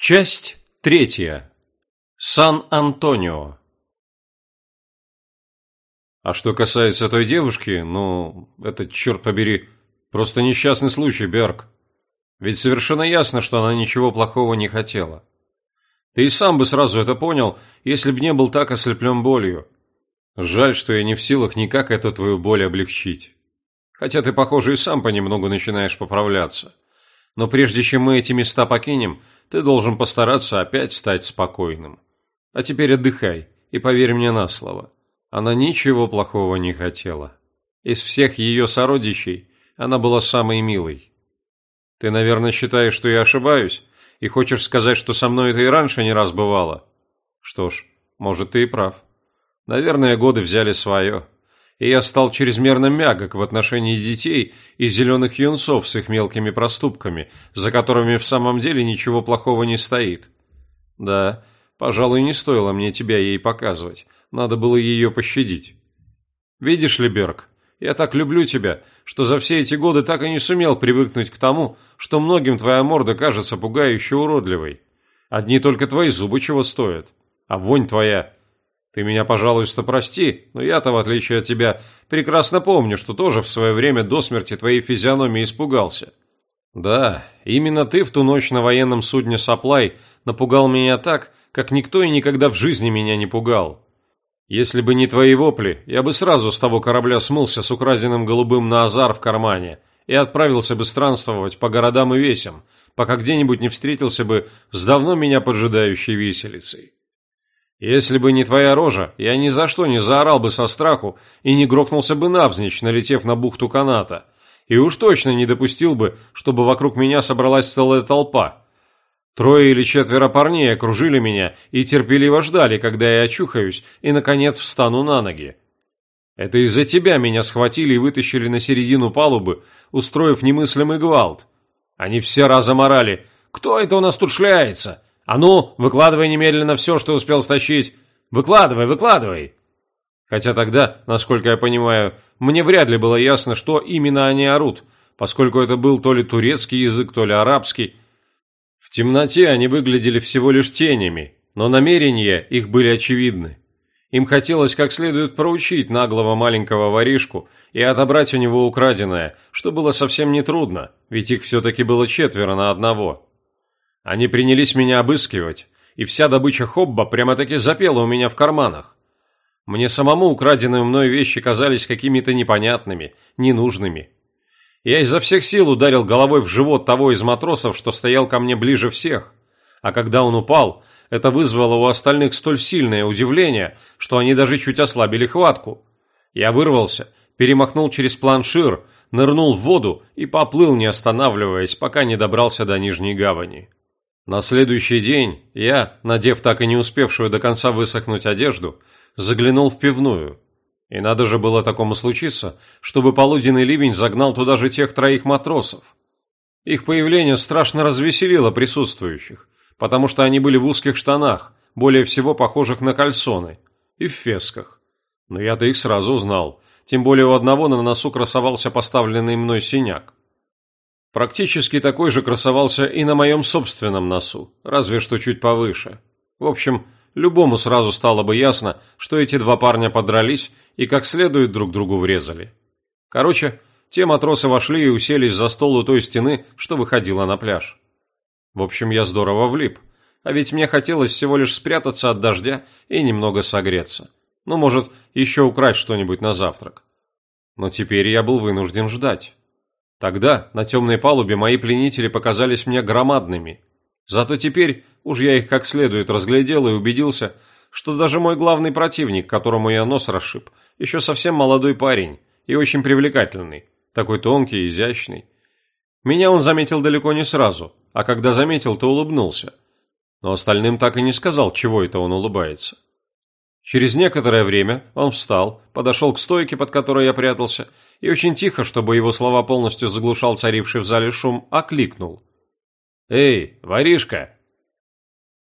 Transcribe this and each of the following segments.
Часть третья. Сан-Антонио. А что касается той девушки, ну, это, черт побери, просто несчастный случай, Берг. Ведь совершенно ясно, что она ничего плохого не хотела. Ты и сам бы сразу это понял, если бы не был так ослеплен болью. Жаль, что я не в силах никак эту твою боль облегчить. Хотя ты, похоже, и сам понемногу начинаешь поправляться. Но прежде чем мы эти места покинем, ты должен постараться опять стать спокойным. А теперь отдыхай и поверь мне на слово. Она ничего плохого не хотела. Из всех ее сородичей она была самой милой. Ты, наверное, считаешь, что я ошибаюсь, и хочешь сказать, что со мной это и раньше не раз бывало? Что ж, может, ты и прав. Наверное, годы взяли свое и я стал чрезмерно мягок в отношении детей и зеленых юнцов с их мелкими проступками, за которыми в самом деле ничего плохого не стоит. Да, пожалуй, не стоило мне тебя ей показывать, надо было ее пощадить. Видишь ли, Берг, я так люблю тебя, что за все эти годы так и не сумел привыкнуть к тому, что многим твоя морда кажется пугающе уродливой. Одни только твои зубы чего стоят, а вонь твоя ты меня, пожалуйста, прости, но я-то, в отличие от тебя, прекрасно помню, что тоже в свое время до смерти твоей физиономии испугался. Да, именно ты в ту ночь на военном судне «Саплай» напугал меня так, как никто и никогда в жизни меня не пугал. Если бы не твои вопли, я бы сразу с того корабля смылся с украденным голубым на азар в кармане и отправился бы странствовать по городам и весям, пока где-нибудь не встретился бы с давно меня поджидающей виселицей. Если бы не твоя рожа, я ни за что не заорал бы со страху и не грохнулся бы навзничь, налетев на бухту каната. И уж точно не допустил бы, чтобы вокруг меня собралась целая толпа. Трое или четверо парней окружили меня и терпеливо ждали, когда я очухаюсь и, наконец, встану на ноги. Это из-за тебя меня схватили и вытащили на середину палубы, устроив немыслимый гвалт. Они все разом орали «Кто это у нас тут шляется?» «А ну, выкладывай немедленно все, что успел стащить! Выкладывай, выкладывай!» Хотя тогда, насколько я понимаю, мне вряд ли было ясно, что именно они орут, поскольку это был то ли турецкий язык, то ли арабский. В темноте они выглядели всего лишь тенями, но намерения их были очевидны. Им хотелось как следует проучить наглого маленького воришку и отобрать у него украденное, что было совсем нетрудно, ведь их все-таки было четверо на одного. Они принялись меня обыскивать, и вся добыча хобба прямо-таки запела у меня в карманах. Мне самому украденные мной вещи казались какими-то непонятными, ненужными. Я изо всех сил ударил головой в живот того из матросов, что стоял ко мне ближе всех. А когда он упал, это вызвало у остальных столь сильное удивление, что они даже чуть ослабили хватку. Я вырвался, перемахнул через планшир, нырнул в воду и поплыл, не останавливаясь, пока не добрался до Нижней гавани. На следующий день я, надев так и не успевшую до конца высохнуть одежду, заглянул в пивную. И надо же было такому случиться, чтобы полуденный ливень загнал туда же тех троих матросов. Их появление страшно развеселило присутствующих, потому что они были в узких штанах, более всего похожих на кальсоны, и в фесках. Но я-то их сразу узнал, тем более у одного на носу красовался поставленный мной синяк. Практически такой же красовался и на моем собственном носу, разве что чуть повыше. В общем, любому сразу стало бы ясно, что эти два парня подрались и как следует друг другу врезали. Короче, те матросы вошли и уселись за стол у той стены, что выходила на пляж. В общем, я здорово влип, а ведь мне хотелось всего лишь спрятаться от дождя и немного согреться. Ну, может, еще украсть что-нибудь на завтрак. Но теперь я был вынужден ждать. Тогда на темной палубе мои пленители показались мне громадными. Зато теперь уж я их как следует разглядел и убедился, что даже мой главный противник, которому я нос расшиб, еще совсем молодой парень и очень привлекательный, такой тонкий, и изящный. Меня он заметил далеко не сразу, а когда заметил, то улыбнулся. Но остальным так и не сказал, чего это он улыбается. Через некоторое время он встал, подошел к стойке, под которой я прятался, и очень тихо, чтобы его слова полностью заглушал царивший в зале шум, окликнул. «Эй, воришка!»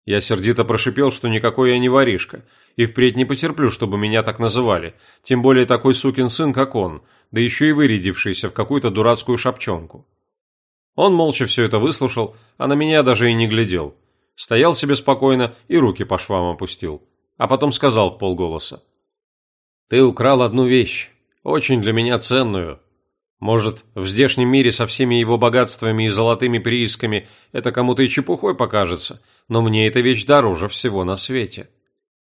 Я сердито прошипел, что никакой я не воришка, и впредь не потерплю, чтобы меня так называли, тем более такой сукин сын, как он, да еще и вырядившийся в какую-то дурацкую шапчонку. Он молча все это выслушал, а на меня даже и не глядел. Стоял себе спокойно и руки по швам опустил. А потом сказал в полголоса. «Ты украл одну вещь, очень для меня ценную. Может, в здешнем мире со всеми его богатствами и золотыми приисками это кому-то и чепухой покажется, но мне эта вещь дороже всего на свете».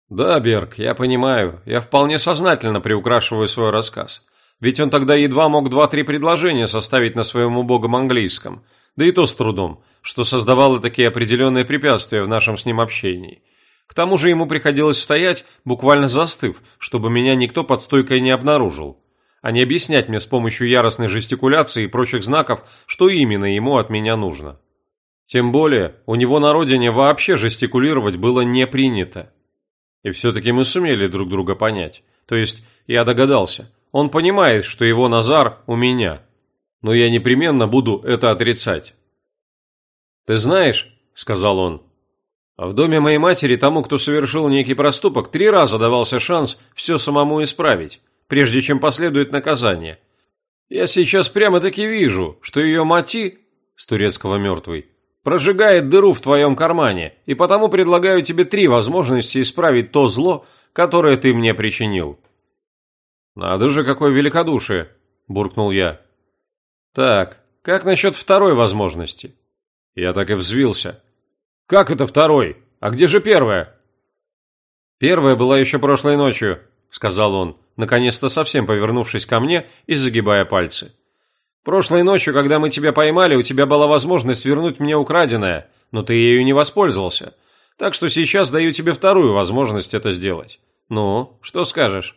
«Да, Берг, я понимаю, я вполне сознательно приукрашиваю свой рассказ. Ведь он тогда едва мог два-три предложения составить на своем убогом английском, да и то с трудом, что создавало такие определенные препятствия в нашем с ним общении. К тому же ему приходилось стоять, буквально застыв, чтобы меня никто под стойкой не обнаружил, а не объяснять мне с помощью яростной жестикуляции и прочих знаков, что именно ему от меня нужно. Тем более, у него на родине вообще жестикулировать было не принято. И все-таки мы сумели друг друга понять. То есть, я догадался. Он понимает, что его Назар у меня. Но я непременно буду это отрицать. «Ты знаешь», — сказал он, — «в доме моей матери тому, кто совершил некий проступок, три раза давался шанс все самому исправить, прежде чем последует наказание. Я сейчас прямо-таки вижу, что ее мати, с турецкого мертвый, прожигает дыру в твоем кармане, и потому предлагаю тебе три возможности исправить то зло, которое ты мне причинил». «Надо же, какое великодушие!» – буркнул я. «Так, как насчет второй возможности?» Я так и взвился. «Как это второй? А где же первая?» «Первая была еще прошлой ночью», – сказал он, наконец-то совсем повернувшись ко мне и загибая пальцы. Прошлой ночью, когда мы тебя поймали, у тебя была возможность вернуть мне украденное, но ты ею не воспользовался. Так что сейчас даю тебе вторую возможность это сделать. Ну, что скажешь?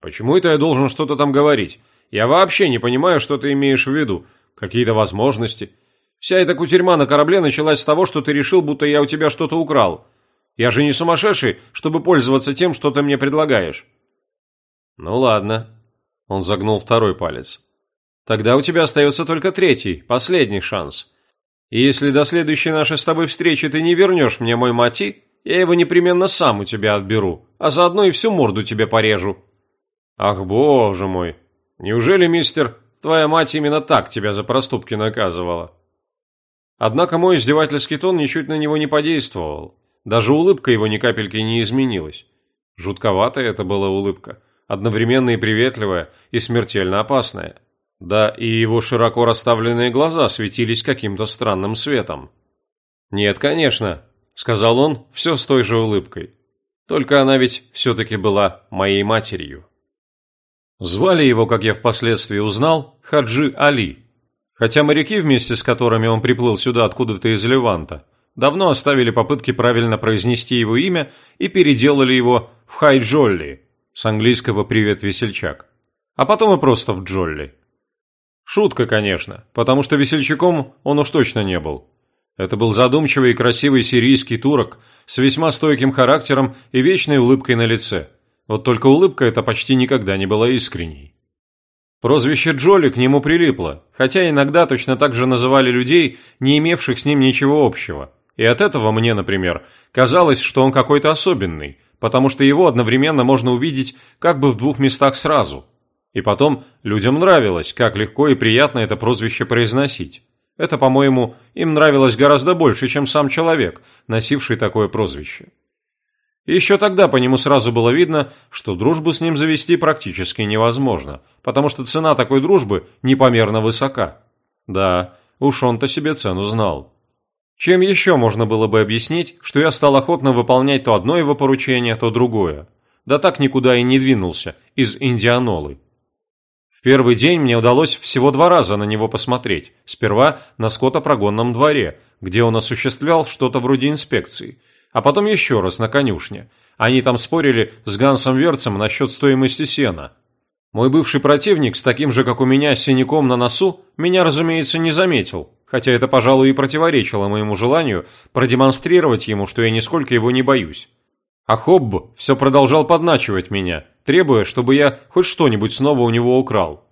Почему это я должен что-то там говорить? Я вообще не понимаю, что ты имеешь в виду. Какие-то возможности. Вся эта кутерьма на корабле началась с того, что ты решил, будто я у тебя что-то украл. Я же не сумасшедший, чтобы пользоваться тем, что ты мне предлагаешь. Ну ладно. Он загнул второй палец. Тогда у тебя остается только третий, последний шанс. И если до следующей нашей с тобой встречи ты не вернешь мне мой мати, я его непременно сам у тебя отберу, а заодно и всю морду тебе порежу. Ах, боже мой! Неужели, мистер, твоя мать именно так тебя за проступки наказывала? Однако мой издевательский тон ничуть на него не подействовал. Даже улыбка его ни капельки не изменилась. Жутковатая это была улыбка, одновременно и приветливая, и смертельно опасная. Да, и его широко расставленные глаза светились каким-то странным светом. «Нет, конечно», — сказал он все с той же улыбкой. «Только она ведь все-таки была моей матерью». Звали его, как я впоследствии узнал, Хаджи Али. Хотя моряки, вместе с которыми он приплыл сюда откуда-то из Леванта, давно оставили попытки правильно произнести его имя и переделали его в Хай Джолли, с английского «Привет, весельчак», а потом и просто в Джолли. Шутка, конечно, потому что весельчаком он уж точно не был. Это был задумчивый и красивый сирийский турок с весьма стойким характером и вечной улыбкой на лице. Вот только улыбка эта почти никогда не была искренней. Прозвище Джоли к нему прилипло, хотя иногда точно так же называли людей, не имевших с ним ничего общего. И от этого мне, например, казалось, что он какой-то особенный, потому что его одновременно можно увидеть как бы в двух местах сразу – и потом, людям нравилось, как легко и приятно это прозвище произносить. Это, по-моему, им нравилось гораздо больше, чем сам человек, носивший такое прозвище. Еще тогда по нему сразу было видно, что дружбу с ним завести практически невозможно, потому что цена такой дружбы непомерно высока. Да, уж он-то себе цену знал. Чем еще можно было бы объяснить, что я стал охотно выполнять то одно его поручение, то другое? Да так никуда и не двинулся, из Индианолы первый день мне удалось всего два раза на него посмотреть. Сперва на скотопрогонном дворе, где он осуществлял что-то вроде инспекции, а потом еще раз на конюшне. Они там спорили с Гансом Верцем насчет стоимости сена. Мой бывший противник с таким же, как у меня, синяком на носу, меня, разумеется, не заметил, хотя это, пожалуй, и противоречило моему желанию продемонстрировать ему, что я нисколько его не боюсь. А Хобб все продолжал подначивать меня, требуя, чтобы я хоть что-нибудь снова у него украл.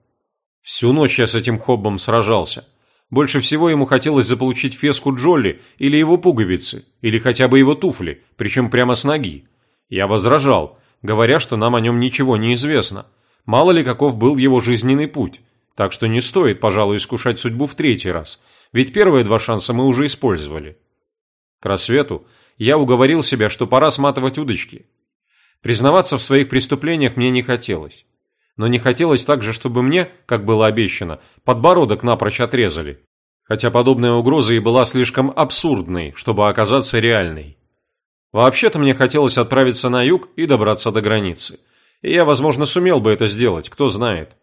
Всю ночь я с этим Хоббом сражался. Больше всего ему хотелось заполучить феску Джолли или его пуговицы, или хотя бы его туфли, причем прямо с ноги. Я возражал, говоря, что нам о нем ничего не известно. Мало ли каков был его жизненный путь. Так что не стоит, пожалуй, искушать судьбу в третий раз, ведь первые два шанса мы уже использовали. К рассвету я уговорил себя, что пора сматывать удочки. Признаваться в своих преступлениях мне не хотелось. Но не хотелось также, чтобы мне, как было обещано, подбородок напрочь отрезали. Хотя подобная угроза и была слишком абсурдной, чтобы оказаться реальной. Вообще-то мне хотелось отправиться на юг и добраться до границы. И я, возможно, сумел бы это сделать, кто знает.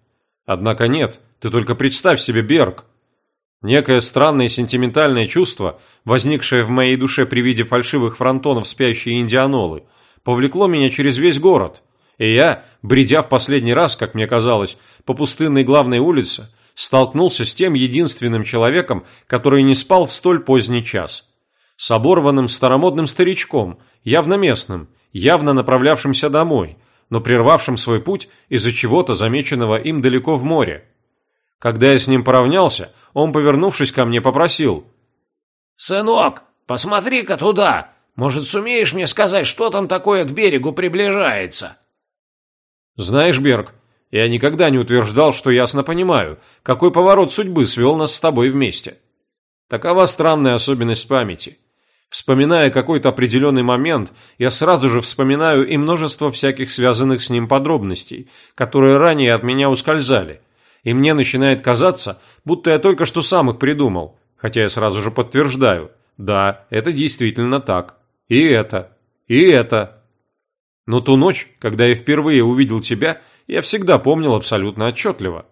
Однако нет, ты только представь себе Берг. Некое странное сентиментальное чувство, возникшее в моей душе при виде фальшивых фронтонов спящей Индианолы, повлекло меня через весь город. И я, бредя в последний раз, как мне казалось, по пустынной главной улице, столкнулся с тем единственным человеком, который не спал в столь поздний час. С оборванным старомодным старичком, явно местным, явно направлявшимся домой, но прервавшим свой путь из-за чего-то замеченного им далеко в море. Когда я с ним поравнялся, он, повернувшись ко мне, попросил. «Сынок, посмотри-ка туда! Может, сумеешь мне сказать, что там такое к берегу приближается?» «Знаешь, Берг, я никогда не утверждал, что ясно понимаю, какой поворот судьбы свел нас с тобой вместе. Такова странная особенность памяти. Вспоминая какой-то определенный момент, я сразу же вспоминаю и множество всяких связанных с ним подробностей, которые ранее от меня ускользали. И мне начинает казаться, будто я только что сам их придумал, хотя я сразу же подтверждаю, да, это действительно так. И это, и это. Но ту ночь, когда я впервые увидел тебя, я всегда помнил абсолютно отчетливо.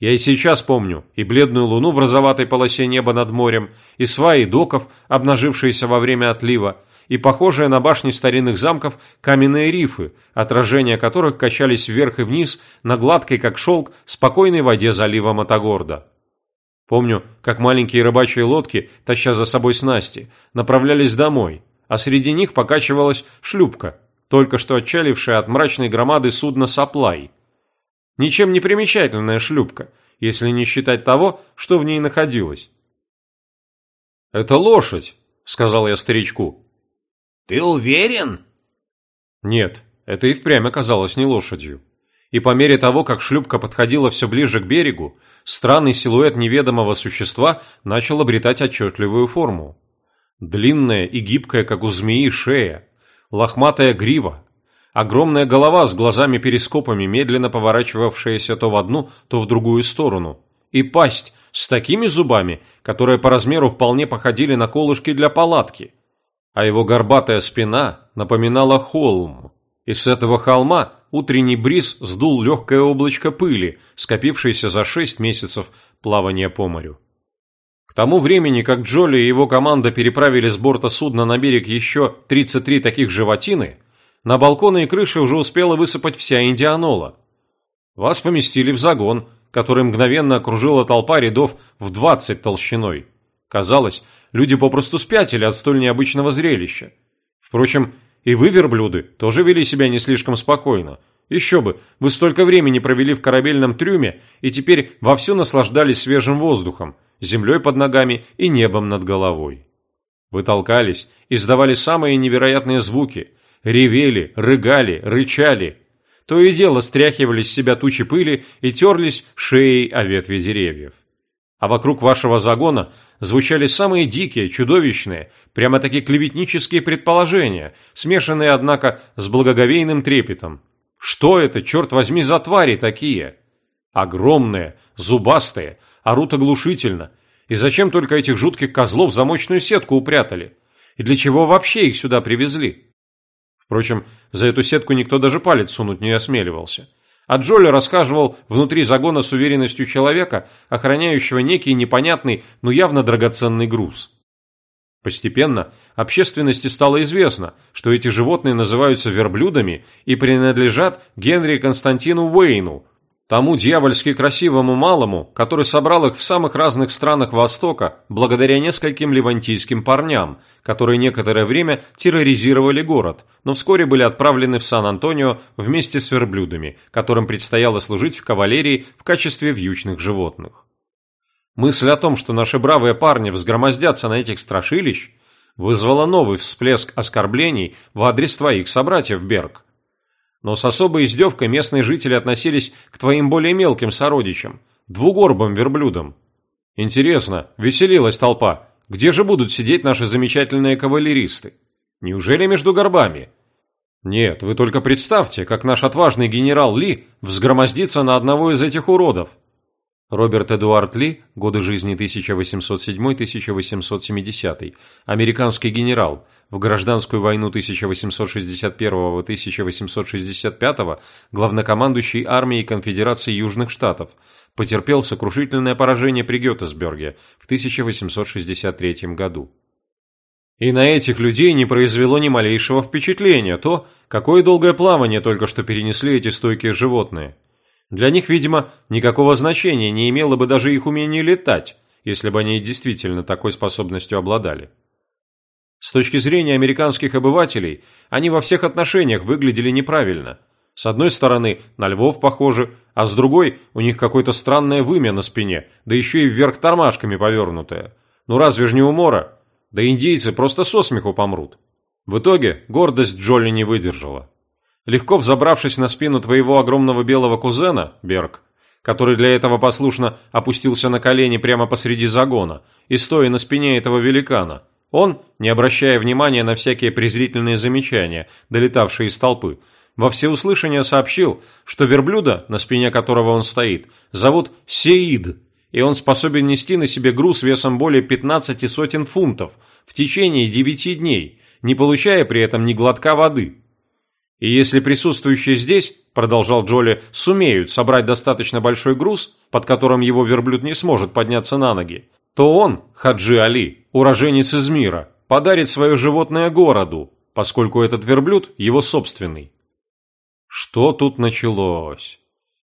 Я и сейчас помню и бледную луну в розоватой полосе неба над морем, и сваи доков, обнажившиеся во время отлива, и похожие на башни старинных замков каменные рифы, отражения которых качались вверх и вниз на гладкой, как шелк, спокойной воде залива Матагорда. Помню, как маленькие рыбачьи лодки, таща за собой снасти, направлялись домой, а среди них покачивалась шлюпка, только что отчалившая от мрачной громады судна «Саплай». Ничем не примечательная шлюпка, если не считать того, что в ней находилось. «Это лошадь», — сказал я старичку. «Ты уверен?» Нет, это и впрямь оказалось не лошадью. И по мере того, как шлюпка подходила все ближе к берегу, странный силуэт неведомого существа начал обретать отчетливую форму. Длинная и гибкая, как у змеи, шея, лохматая грива, огромная голова с глазами-перископами, медленно поворачивавшаяся то в одну, то в другую сторону, и пасть с такими зубами, которые по размеру вполне походили на колышки для палатки. А его горбатая спина напоминала холм, и с этого холма утренний бриз сдул легкое облачко пыли, скопившееся за шесть месяцев плавания по морю. К тому времени, как Джоли и его команда переправили с борта судна на берег еще 33 таких животины, на балконы и крыши уже успела высыпать вся индианола. Вас поместили в загон, который мгновенно окружила толпа рядов в 20 толщиной. Казалось, люди попросту спятили от столь необычного зрелища. Впрочем, и вы, верблюды, тоже вели себя не слишком спокойно. Еще бы, вы столько времени провели в корабельном трюме и теперь вовсю наслаждались свежим воздухом, землей под ногами и небом над головой. Вы толкались, издавали самые невероятные звуки, ревели, рыгали, рычали. То и дело стряхивали с себя тучи пыли и терлись шеей о ветви деревьев. А вокруг вашего загона звучали самые дикие, чудовищные, прямо-таки клеветнические предположения, смешанные, однако, с благоговейным трепетом. Что это, черт возьми, за твари такие? Огромные, зубастые, орут оглушительно. И зачем только этих жутких козлов в замочную сетку упрятали? И для чего вообще их сюда привезли? Впрочем, за эту сетку никто даже палец сунуть не осмеливался. А Джоли рассказывал внутри загона с уверенностью человека, охраняющего некий непонятный, но явно драгоценный груз. Постепенно общественности стало известно, что эти животные называются верблюдами и принадлежат Генри Константину Уэйну, Тому дьявольски красивому малому, который собрал их в самых разных странах Востока, благодаря нескольким левантийским парням, которые некоторое время терроризировали город, но вскоре были отправлены в Сан-Антонио вместе с верблюдами, которым предстояло служить в кавалерии в качестве вьючных животных. Мысль о том, что наши бравые парни взгромоздятся на этих страшилищ, вызвала новый всплеск оскорблений в адрес твоих собратьев, Берг. Но с особой издевкой местные жители относились к твоим более мелким сородичам, двугорбым верблюдам. Интересно, веселилась толпа, Где же будут сидеть наши замечательные кавалеристы? Неужели между горбами? Нет, вы только представьте, как наш отважный генерал Ли взгромоздится на одного из этих уродов. Роберт Эдуард Ли, годы жизни 1807-1870, американский генерал, в гражданскую войну 1861-1865 главнокомандующий армией Конфедерации Южных Штатов, потерпел сокрушительное поражение при Гетесберге в 1863 году. И на этих людей не произвело ни малейшего впечатления то, какое долгое плавание только что перенесли эти стойкие животные. Для них, видимо, никакого значения не имело бы даже их умение летать, если бы они действительно такой способностью обладали. С точки зрения американских обывателей, они во всех отношениях выглядели неправильно. С одной стороны, на львов похожи, а с другой, у них какое-то странное вымя на спине, да еще и вверх тормашками повернутое. Ну разве ж не умора? Да индейцы просто со смеху помрут. В итоге гордость Джолли не выдержала. Легко взобравшись на спину твоего огромного белого кузена, Берг, который для этого послушно опустился на колени прямо посреди загона и стоя на спине этого великана, он, не обращая внимания на всякие презрительные замечания, долетавшие из толпы, во всеуслышание сообщил, что верблюда, на спине которого он стоит, зовут Сеид, и он способен нести на себе груз весом более 15 сотен фунтов в течение 9 дней, не получая при этом ни глотка воды. И если присутствующие здесь, продолжал Джоли, сумеют собрать достаточно большой груз, под которым его верблюд не сможет подняться на ноги, то он, Хаджи Али, уроженец из мира, подарит свое животное городу, поскольку этот верблюд его собственный. Что тут началось?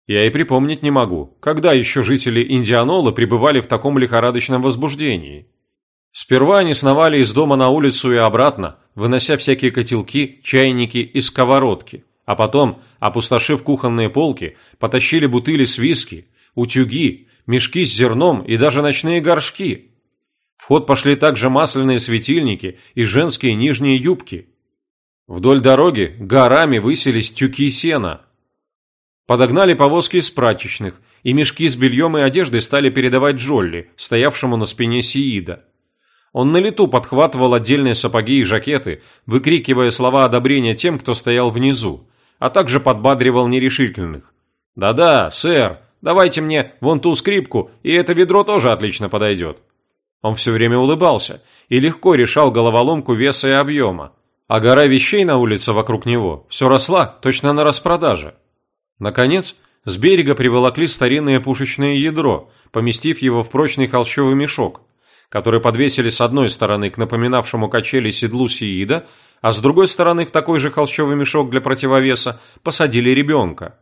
Я и припомнить не могу, когда еще жители Индианолы пребывали в таком лихорадочном возбуждении. Сперва они сновали из дома на улицу и обратно, вынося всякие котелки, чайники и сковородки, а потом, опустошив кухонные полки, потащили бутыли с виски, утюги, мешки с зерном и даже ночные горшки. В ход пошли также масляные светильники и женские нижние юбки. Вдоль дороги горами высились тюки сена. Подогнали повозки из прачечных, и мешки с бельем и одеждой стали передавать Джолли, стоявшему на спине Сиида. Он на лету подхватывал отдельные сапоги и жакеты, выкрикивая слова одобрения тем, кто стоял внизу, а также подбадривал нерешительных. «Да-да, сэр, давайте мне вон ту скрипку, и это ведро тоже отлично подойдет». Он все время улыбался и легко решал головоломку веса и объема, а гора вещей на улице вокруг него все росла точно на распродаже. Наконец, с берега приволокли старинное пушечное ядро, поместив его в прочный холщовый мешок – который подвесили с одной стороны к напоминавшему качели седлу Сиида, а с другой стороны в такой же холщовый мешок для противовеса посадили ребенка.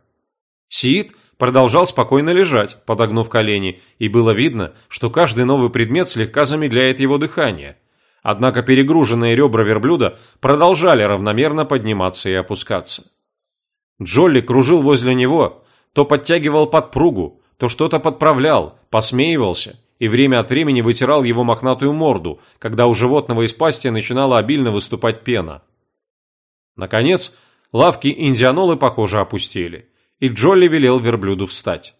Сиид продолжал спокойно лежать, подогнув колени, и было видно, что каждый новый предмет слегка замедляет его дыхание. Однако перегруженные ребра верблюда продолжали равномерно подниматься и опускаться. Джолли кружил возле него, то подтягивал подпругу, то что-то подправлял, посмеивался и время от времени вытирал его мохнатую морду, когда у животного из пасти начинала обильно выступать пена. Наконец, лавки индианолы, похоже, опустели, и Джолли велел верблюду встать.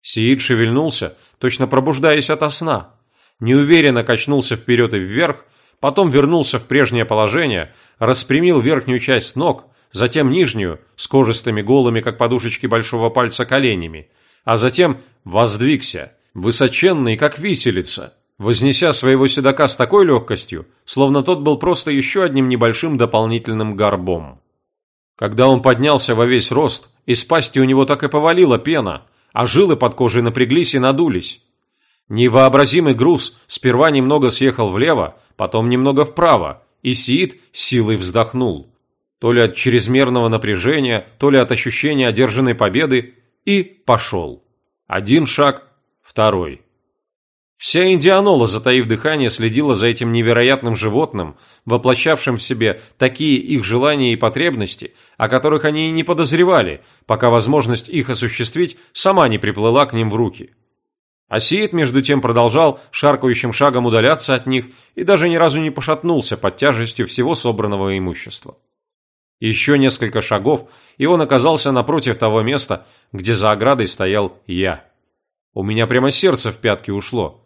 Сиид шевельнулся, точно пробуждаясь ото сна. Неуверенно качнулся вперед и вверх, потом вернулся в прежнее положение, распрямил верхнюю часть ног, затем нижнюю, с кожистыми голыми, как подушечки большого пальца, коленями, а затем воздвигся, высоченный, как виселица, вознеся своего седока с такой легкостью, словно тот был просто еще одним небольшим дополнительным горбом. Когда он поднялся во весь рост, из пасти у него так и повалила пена, а жилы под кожей напряглись и надулись. Невообразимый груз сперва немного съехал влево, потом немного вправо, и Сиит силой вздохнул. То ли от чрезмерного напряжения, то ли от ощущения одержанной победы, и пошел. Один шаг, Второй. Вся Индианола, затаив дыхание, следила за этим невероятным животным, воплощавшим в себе такие их желания и потребности, о которых они и не подозревали, пока возможность их осуществить сама не приплыла к ним в руки. Асиит, между тем, продолжал шаркающим шагом удаляться от них и даже ни разу не пошатнулся под тяжестью всего собранного имущества. Еще несколько шагов, и он оказался напротив того места, где за оградой стоял я. У меня прямо сердце в пятки ушло.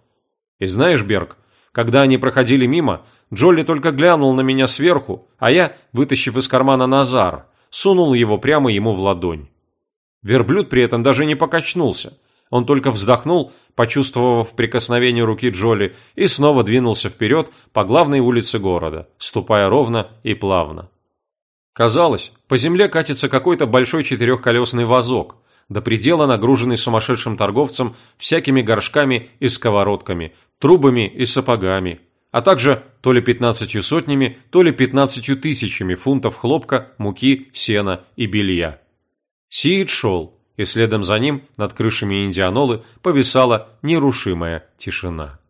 И знаешь, Берг, Когда они проходили мимо, Джолли только глянул на меня сверху, а я, вытащив из кармана Назар, сунул его прямо ему в ладонь. Верблюд при этом даже не покачнулся. Он только вздохнул, почувствовав прикосновение руки Джоли, и снова двинулся вперед по главной улице города, ступая ровно и плавно. Казалось, по земле катится какой-то большой четырехколесный вазок, до предела нагруженный сумасшедшим торговцем всякими горшками и сковородками, трубами и сапогами, а также то ли пятнадцатью сотнями, то ли пятнадцатью тысячами фунтов хлопка, муки, сена и белья. Сиит шел, и следом за ним над крышами Индианолы повисала нерушимая тишина.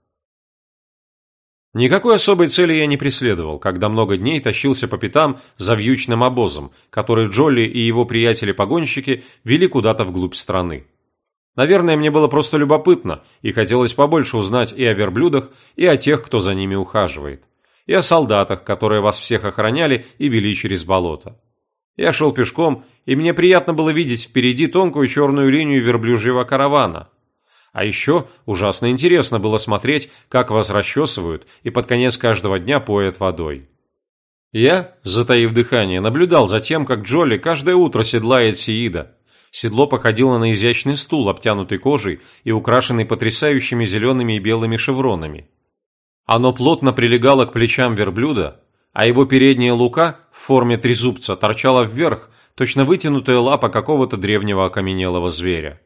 Никакой особой цели я не преследовал, когда много дней тащился по пятам за вьючным обозом, который Джолли и его приятели-погонщики вели куда-то вглубь страны. Наверное, мне было просто любопытно, и хотелось побольше узнать и о верблюдах, и о тех, кто за ними ухаживает, и о солдатах, которые вас всех охраняли и вели через болото. Я шел пешком, и мне приятно было видеть впереди тонкую черную линию верблюжьего каравана. А еще ужасно интересно было смотреть, как вас расчесывают и под конец каждого дня поят водой. Я, затаив дыхание, наблюдал за тем, как Джолли каждое утро седлает Сиида. Седло походило на изящный стул, обтянутый кожей и украшенный потрясающими зелеными и белыми шевронами. Оно плотно прилегало к плечам верблюда, а его передняя лука в форме трезубца торчала вверх, точно вытянутая лапа какого-то древнего окаменелого зверя.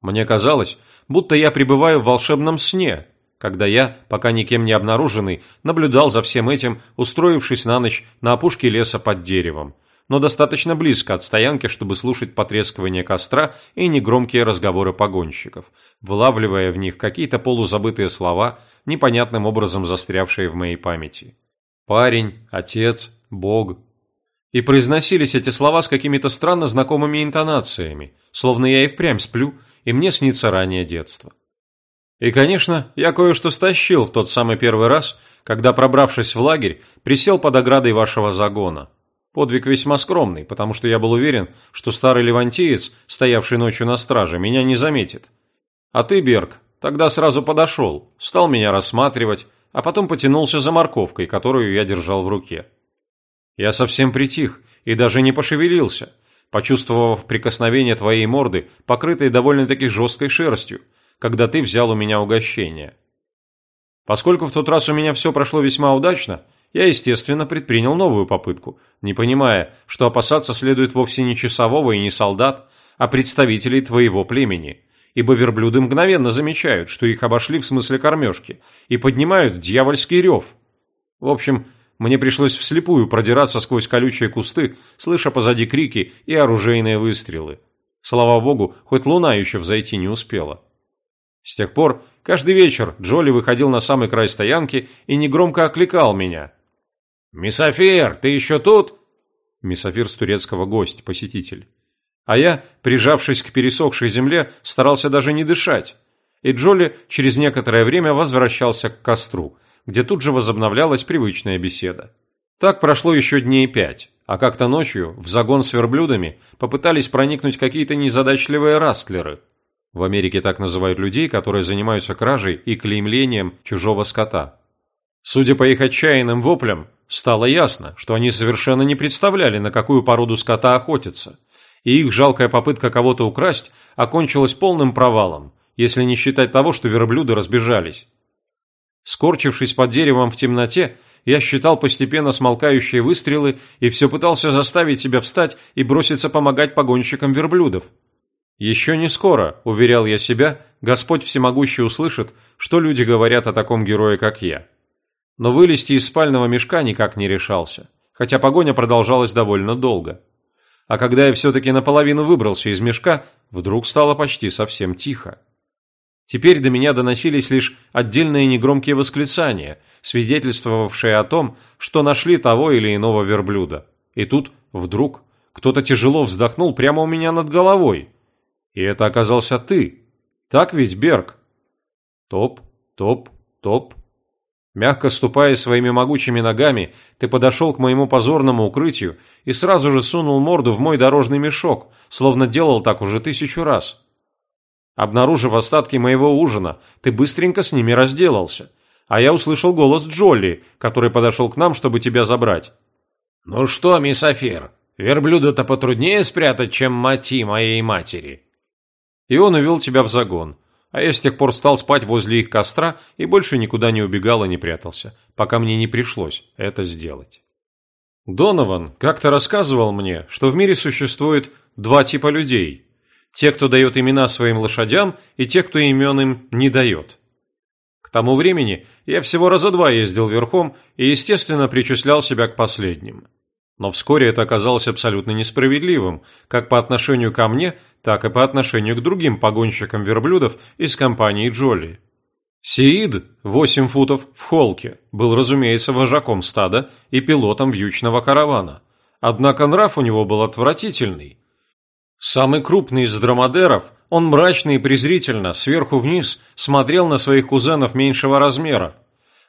Мне казалось, будто я пребываю в волшебном сне, когда я, пока никем не обнаруженный, наблюдал за всем этим, устроившись на ночь на опушке леса под деревом, но достаточно близко от стоянки, чтобы слушать потрескивание костра и негромкие разговоры погонщиков, вылавливая в них какие-то полузабытые слова, непонятным образом застрявшие в моей памяти. Парень, отец, Бог. И произносились эти слова с какими-то странно знакомыми интонациями, словно я и впрямь сплю, и мне снится раннее детство. И, конечно, я кое-что стащил в тот самый первый раз, когда, пробравшись в лагерь, присел под оградой вашего загона. Подвиг весьма скромный, потому что я был уверен, что старый левантиец, стоявший ночью на страже, меня не заметит. А ты, Берг, тогда сразу подошел, стал меня рассматривать, а потом потянулся за морковкой, которую я держал в руке. Я совсем притих и даже не пошевелился, почувствовав прикосновение твоей морды, покрытой довольно-таки жесткой шерстью, когда ты взял у меня угощение. Поскольку в тот раз у меня все прошло весьма удачно, я, естественно, предпринял новую попытку, не понимая, что опасаться следует вовсе не часового и не солдат, а представителей твоего племени – ибо верблюды мгновенно замечают, что их обошли в смысле кормежки, и поднимают дьявольский рев. В общем, мне пришлось вслепую продираться сквозь колючие кусты, слыша позади крики и оружейные выстрелы. Слава богу, хоть луна еще взойти не успела. С тех пор каждый вечер Джоли выходил на самый край стоянки и негромко окликал меня. «Мисофир, ты еще тут?» Мисофир с турецкого гость, посетитель. А я, прижавшись к пересохшей земле, старался даже не дышать. И Джоли через некоторое время возвращался к костру, где тут же возобновлялась привычная беседа. Так прошло еще дней пять, а как-то ночью в загон с верблюдами попытались проникнуть какие-то незадачливые растлеры. В Америке так называют людей, которые занимаются кражей и клеймлением чужого скота. Судя по их отчаянным воплям, стало ясно, что они совершенно не представляли, на какую породу скота охотятся – и их жалкая попытка кого-то украсть окончилась полным провалом, если не считать того, что верблюды разбежались. Скорчившись под деревом в темноте, я считал постепенно смолкающие выстрелы и все пытался заставить себя встать и броситься помогать погонщикам верблюдов. Еще не скоро, уверял я себя, Господь всемогущий услышит, что люди говорят о таком герое, как я. Но вылезти из спального мешка никак не решался, хотя погоня продолжалась довольно долго. А когда я все-таки наполовину выбрался из мешка, вдруг стало почти совсем тихо. Теперь до меня доносились лишь отдельные негромкие восклицания, свидетельствовавшие о том, что нашли того или иного верблюда. И тут, вдруг, кто-то тяжело вздохнул прямо у меня над головой. И это оказался ты. Так ведь, Берг? Топ, топ, топ. Мягко ступая своими могучими ногами, ты подошел к моему позорному укрытию и сразу же сунул морду в мой дорожный мешок, словно делал так уже тысячу раз. Обнаружив остатки моего ужина, ты быстренько с ними разделался, а я услышал голос Джолли, который подошел к нам, чтобы тебя забрать». «Ну что, мисс Афир, верблюда-то потруднее спрятать, чем мати моей матери». И он увел тебя в загон. А я с тех пор стал спать возле их костра и больше никуда не убегал и не прятался, пока мне не пришлось это сделать. Донован как-то рассказывал мне, что в мире существует два типа людей. Те, кто дает имена своим лошадям, и те, кто имен им не дает. К тому времени я всего раза два ездил верхом и, естественно, причислял себя к последним. Но вскоре это оказалось абсолютно несправедливым, как по отношению ко мне, так и по отношению к другим погонщикам верблюдов из компании Джоли. Сиид, 8 футов в холке, был, разумеется, вожаком стада и пилотом вьючного каравана. Однако нрав у него был отвратительный. Самый крупный из драмадеров, он мрачно и презрительно, сверху вниз, смотрел на своих кузенов меньшего размера.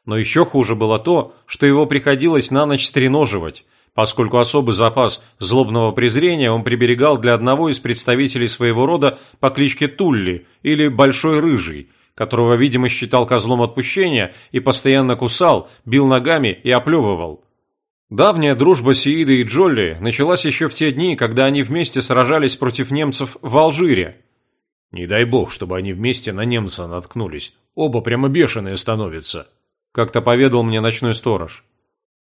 Но еще хуже было то, что его приходилось на ночь стреноживать, поскольку особый запас злобного презрения он приберегал для одного из представителей своего рода по кличке Тулли или Большой Рыжий, которого, видимо, считал козлом отпущения и постоянно кусал, бил ногами и оплевывал. Давняя дружба Сииды и Джолли началась еще в те дни, когда они вместе сражались против немцев в Алжире. «Не дай бог, чтобы они вместе на немца наткнулись. Оба прямо бешеные становятся», – как-то поведал мне ночной сторож.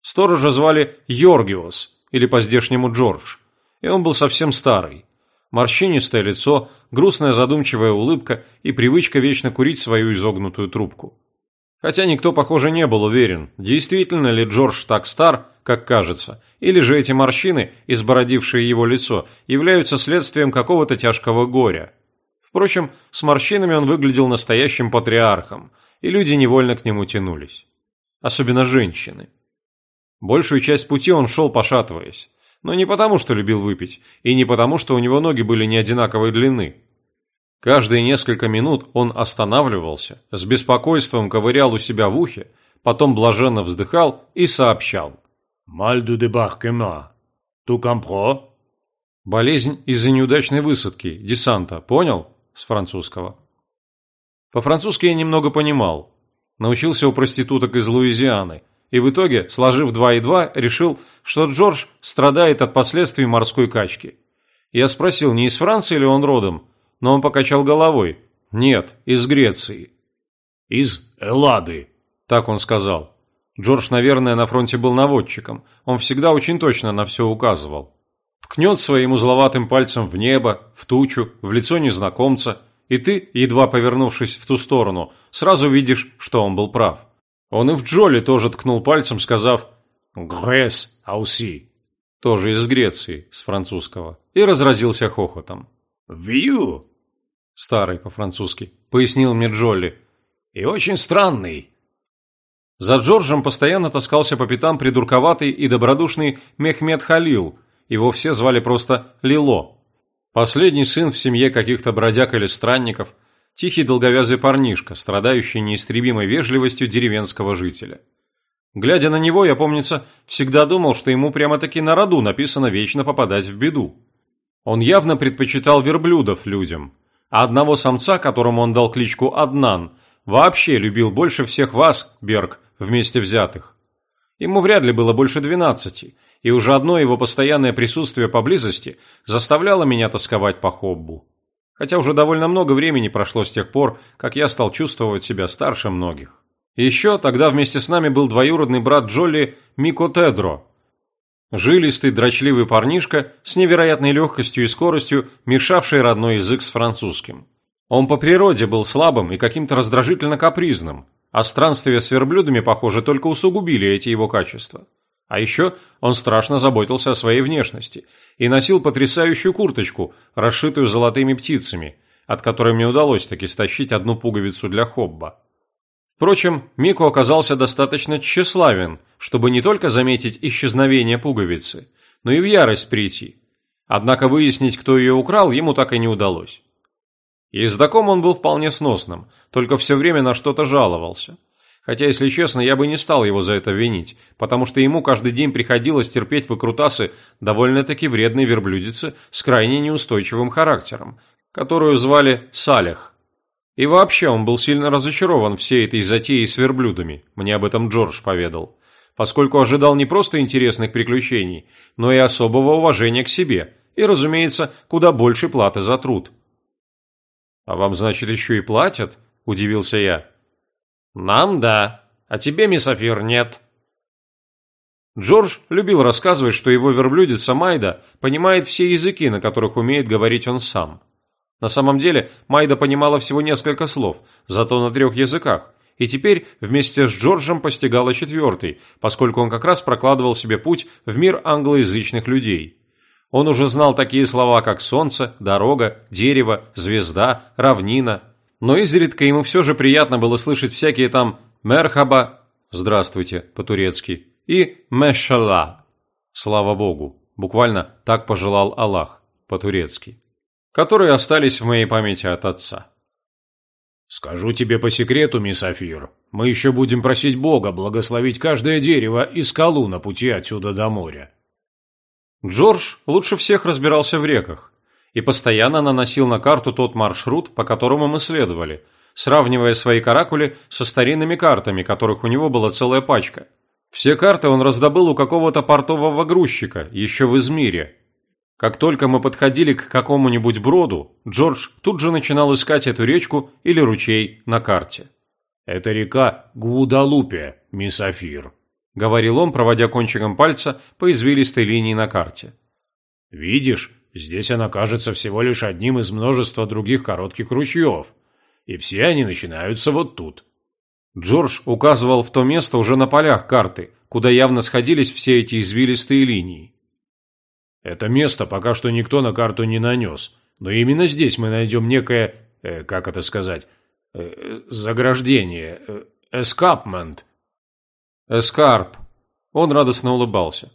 Сторожа звали Йоргиос, или по-здешнему Джордж, и он был совсем старый. Морщинистое лицо, грустная задумчивая улыбка и привычка вечно курить свою изогнутую трубку. Хотя никто, похоже, не был уверен, действительно ли Джордж так стар, как кажется, или же эти морщины, избородившие его лицо, являются следствием какого-то тяжкого горя. Впрочем, с морщинами он выглядел настоящим патриархом, и люди невольно к нему тянулись. Особенно женщины. Большую часть пути он шел пошатываясь. Но не потому, что любил выпить, и не потому, что у него ноги были не одинаковой длины. Каждые несколько минут он останавливался, с беспокойством ковырял у себя в ухе, потом блаженно вздыхал и сообщал. «Маль du débarquement. Tu comprends?» Болезнь из-за неудачной высадки, десанта, понял? С французского. По-французски я немного понимал. Научился у проституток из Луизианы – и в итоге, сложив два и два, решил, что Джордж страдает от последствий морской качки. Я спросил, не из Франции ли он родом, но он покачал головой. Нет, из Греции. «Из Эллады», – так он сказал. Джордж, наверное, на фронте был наводчиком. Он всегда очень точно на все указывал. Ткнет своим узловатым пальцем в небо, в тучу, в лицо незнакомца, и ты, едва повернувшись в ту сторону, сразу видишь, что он был прав. Он и в Джоли тоже ткнул пальцем, сказав «Грес, ауси», тоже из Греции, с французского, и разразился хохотом. «Вью», старый по-французски, пояснил мне Джоли, и очень странный. За Джорджем постоянно таскался по пятам придурковатый и добродушный Мехмед Халил, его все звали просто Лило. Последний сын в семье каких-то бродяг или странников, Тихий долговязый парнишка, страдающий неистребимой вежливостью деревенского жителя. Глядя на него, я, помнится, всегда думал, что ему прямо-таки на роду написано вечно попадать в беду. Он явно предпочитал верблюдов людям, а одного самца, которому он дал кличку Аднан, вообще любил больше всех вас, Берг, вместе взятых. Ему вряд ли было больше двенадцати, и уже одно его постоянное присутствие поблизости заставляло меня тосковать по хоббу хотя уже довольно много времени прошло с тех пор, как я стал чувствовать себя старше многих. еще тогда вместе с нами был двоюродный брат Джолли Мико Тедро. Жилистый, дрочливый парнишка с невероятной легкостью и скоростью, мешавший родной язык с французским. Он по природе был слабым и каким-то раздражительно капризным, а странствия с верблюдами, похоже, только усугубили эти его качества. А еще он страшно заботился о своей внешности и носил потрясающую курточку, расшитую золотыми птицами, от которой мне удалось таки стащить одну пуговицу для хобба. Впрочем, Мико оказался достаточно тщеславен, чтобы не только заметить исчезновение пуговицы, но и в ярость прийти. Однако выяснить, кто ее украл, ему так и не удалось. Ездаком он был вполне сносным, только все время на что-то жаловался – Хотя, если честно, я бы не стал его за это винить, потому что ему каждый день приходилось терпеть выкрутасы довольно-таки вредной верблюдицы с крайне неустойчивым характером, которую звали Салех. И вообще он был сильно разочарован всей этой затеей с верблюдами, мне об этом Джордж поведал, поскольку ожидал не просто интересных приключений, но и особого уважения к себе и, разумеется, куда больше платы за труд. «А вам, значит, еще и платят?» – удивился я. «Нам – да, а тебе, мисс Афир, нет». Джордж любил рассказывать, что его верблюдица Майда понимает все языки, на которых умеет говорить он сам. На самом деле, Майда понимала всего несколько слов, зато на трех языках, и теперь вместе с Джорджем постигала четвертый, поскольку он как раз прокладывал себе путь в мир англоязычных людей. Он уже знал такие слова, как солнце, дорога, дерево, звезда, равнина. Но изредка ему все же приятно было слышать всякие там «мерхаба» – «здравствуйте» по-турецки и «мэшалла» – «слава Богу», буквально «так пожелал Аллах» по-турецки, которые остались в моей памяти от отца. «Скажу тебе по секрету, мисс Афир, мы еще будем просить Бога благословить каждое дерево и скалу на пути отсюда до моря. Джордж лучше всех разбирался в реках и постоянно наносил на карту тот маршрут, по которому мы следовали, сравнивая свои каракули со старинными картами, которых у него была целая пачка. Все карты он раздобыл у какого-то портового грузчика, еще в Измире. Как только мы подходили к какому-нибудь броду, Джордж тут же начинал искать эту речку или ручей на карте. «Это река Гудалупе, мисс Афир», – говорил он, проводя кончиком пальца по извилистой линии на карте. «Видишь, здесь она кажется всего лишь одним из множества других коротких ручьев, и все они начинаются вот тут». Джордж указывал в то место уже на полях карты, куда явно сходились все эти извилистые линии. «Это место пока что никто на карту не нанес, но именно здесь мы найдем некое, э, как это сказать, э, заграждение, э, эскапмент». Эскарп. Он радостно улыбался.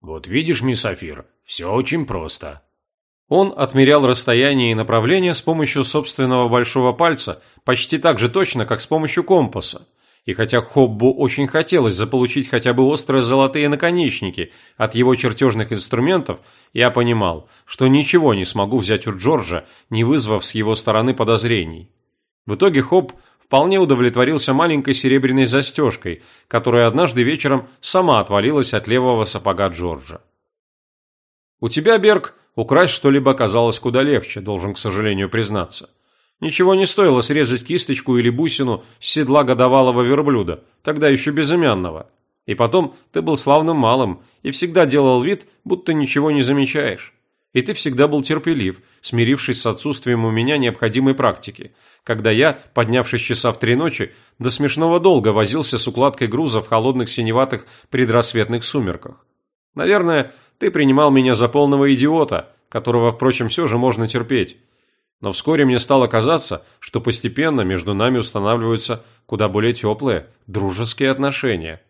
Вот видишь, мисс Афир, все очень просто. Он отмерял расстояние и направление с помощью собственного большого пальца почти так же точно, как с помощью компаса. И хотя Хоббу очень хотелось заполучить хотя бы острые золотые наконечники от его чертежных инструментов, я понимал, что ничего не смогу взять у Джорджа, не вызвав с его стороны подозрений. В итоге Хобб вполне удовлетворился маленькой серебряной застежкой, которая однажды вечером сама отвалилась от левого сапога Джорджа. «У тебя, Берг, украсть что-либо оказалось куда легче, должен, к сожалению, признаться. Ничего не стоило срезать кисточку или бусину с седла годовалого верблюда, тогда еще безымянного. И потом ты был славным малым и всегда делал вид, будто ничего не замечаешь. И ты всегда был терпелив, смирившись с отсутствием у меня необходимой практики, когда я, поднявшись часа в три ночи, до смешного долго возился с укладкой груза в холодных синеватых предрассветных сумерках. Наверное, ты принимал меня за полного идиота, которого, впрочем, все же можно терпеть. Но вскоре мне стало казаться, что постепенно между нами устанавливаются куда более теплые, дружеские отношения.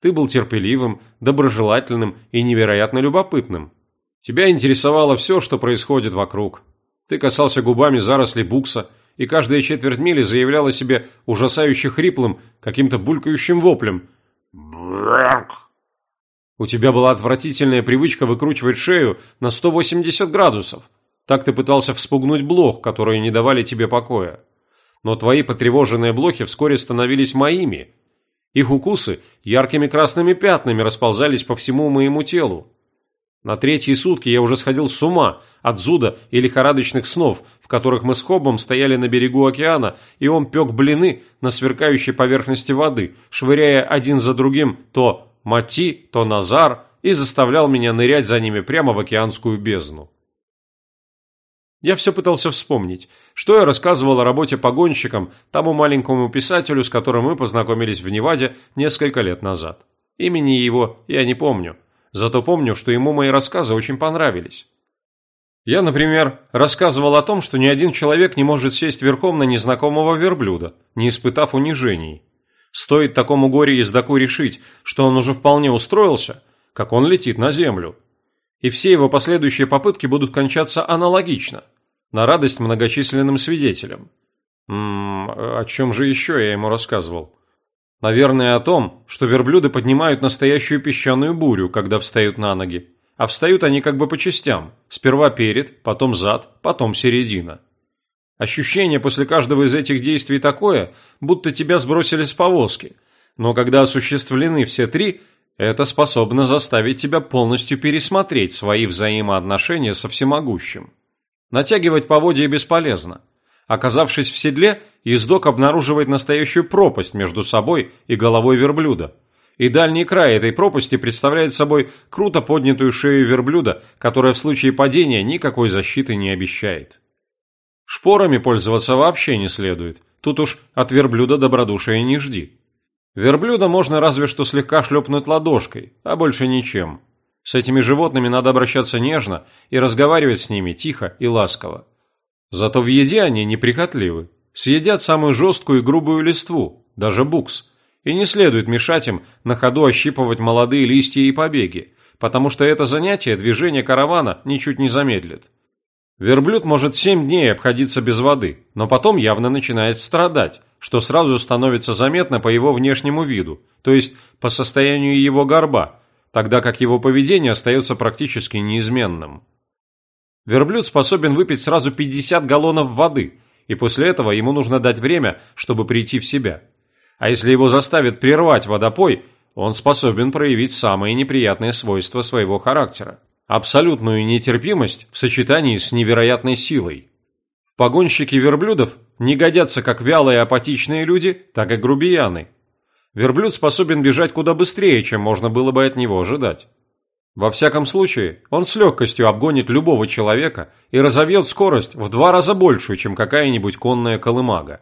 Ты был терпеливым, доброжелательным и невероятно любопытным. Тебя интересовало все, что происходит вокруг. Ты касался губами заросли букса, и каждая четверть мили заявляла себе ужасающе хриплым, каким-то булькающим воплем. «Брррк!» У тебя была отвратительная привычка выкручивать шею на 180 градусов. Так ты пытался вспугнуть блох, которые не давали тебе покоя. Но твои потревоженные блохи вскоре становились моими. Их укусы яркими красными пятнами расползались по всему моему телу. На третьи сутки я уже сходил с ума от зуда и лихорадочных снов, в которых мы с Хоббом стояли на берегу океана, и он пек блины на сверкающей поверхности воды, швыряя один за другим то Мати, то Назар, и заставлял меня нырять за ними прямо в океанскую бездну. Я все пытался вспомнить, что я рассказывал о работе погонщиком тому маленькому писателю, с которым мы познакомились в Неваде несколько лет назад. Имени его я не помню, Зато помню, что ему мои рассказы очень понравились. Я, например, рассказывал о том, что ни один человек не может сесть верхом на незнакомого верблюда, не испытав унижений. Стоит такому горе-ездаку решить, что он уже вполне устроился, как он летит на землю. И все его последующие попытки будут кончаться аналогично, на радость многочисленным свидетелям. М -м, о чем же еще я ему рассказывал? Наверное, о том, что верблюды поднимают настоящую песчаную бурю, когда встают на ноги. А встают они как бы по частям. Сперва перед, потом зад, потом середина. Ощущение после каждого из этих действий такое, будто тебя сбросили с повозки. Но когда осуществлены все три, это способно заставить тебя полностью пересмотреть свои взаимоотношения со всемогущим. Натягивать поводья бесполезно. Оказавшись в седле, ездок обнаруживает настоящую пропасть между собой и головой верблюда. И дальний край этой пропасти представляет собой круто поднятую шею верблюда, которая в случае падения никакой защиты не обещает. Шпорами пользоваться вообще не следует. Тут уж от верблюда добродушия не жди. Верблюда можно разве что слегка шлепнуть ладошкой, а больше ничем. С этими животными надо обращаться нежно и разговаривать с ними тихо и ласково. Зато в еде они неприхотливы. Съедят самую жесткую и грубую листву, даже букс. И не следует мешать им на ходу ощипывать молодые листья и побеги, потому что это занятие движение каравана ничуть не замедлит. Верблюд может семь дней обходиться без воды, но потом явно начинает страдать, что сразу становится заметно по его внешнему виду, то есть по состоянию его горба, тогда как его поведение остается практически неизменным. Верблюд способен выпить сразу 50 галлонов воды, и после этого ему нужно дать время, чтобы прийти в себя. А если его заставят прервать водопой, он способен проявить самые неприятные свойства своего характера – абсолютную нетерпимость в сочетании с невероятной силой. В погонщики верблюдов не годятся как вялые апатичные люди, так и грубияны. Верблюд способен бежать куда быстрее, чем можно было бы от него ожидать. Во всяком случае, он с легкостью обгонит любого человека и разовьет скорость в два раза большую, чем какая-нибудь конная колымага.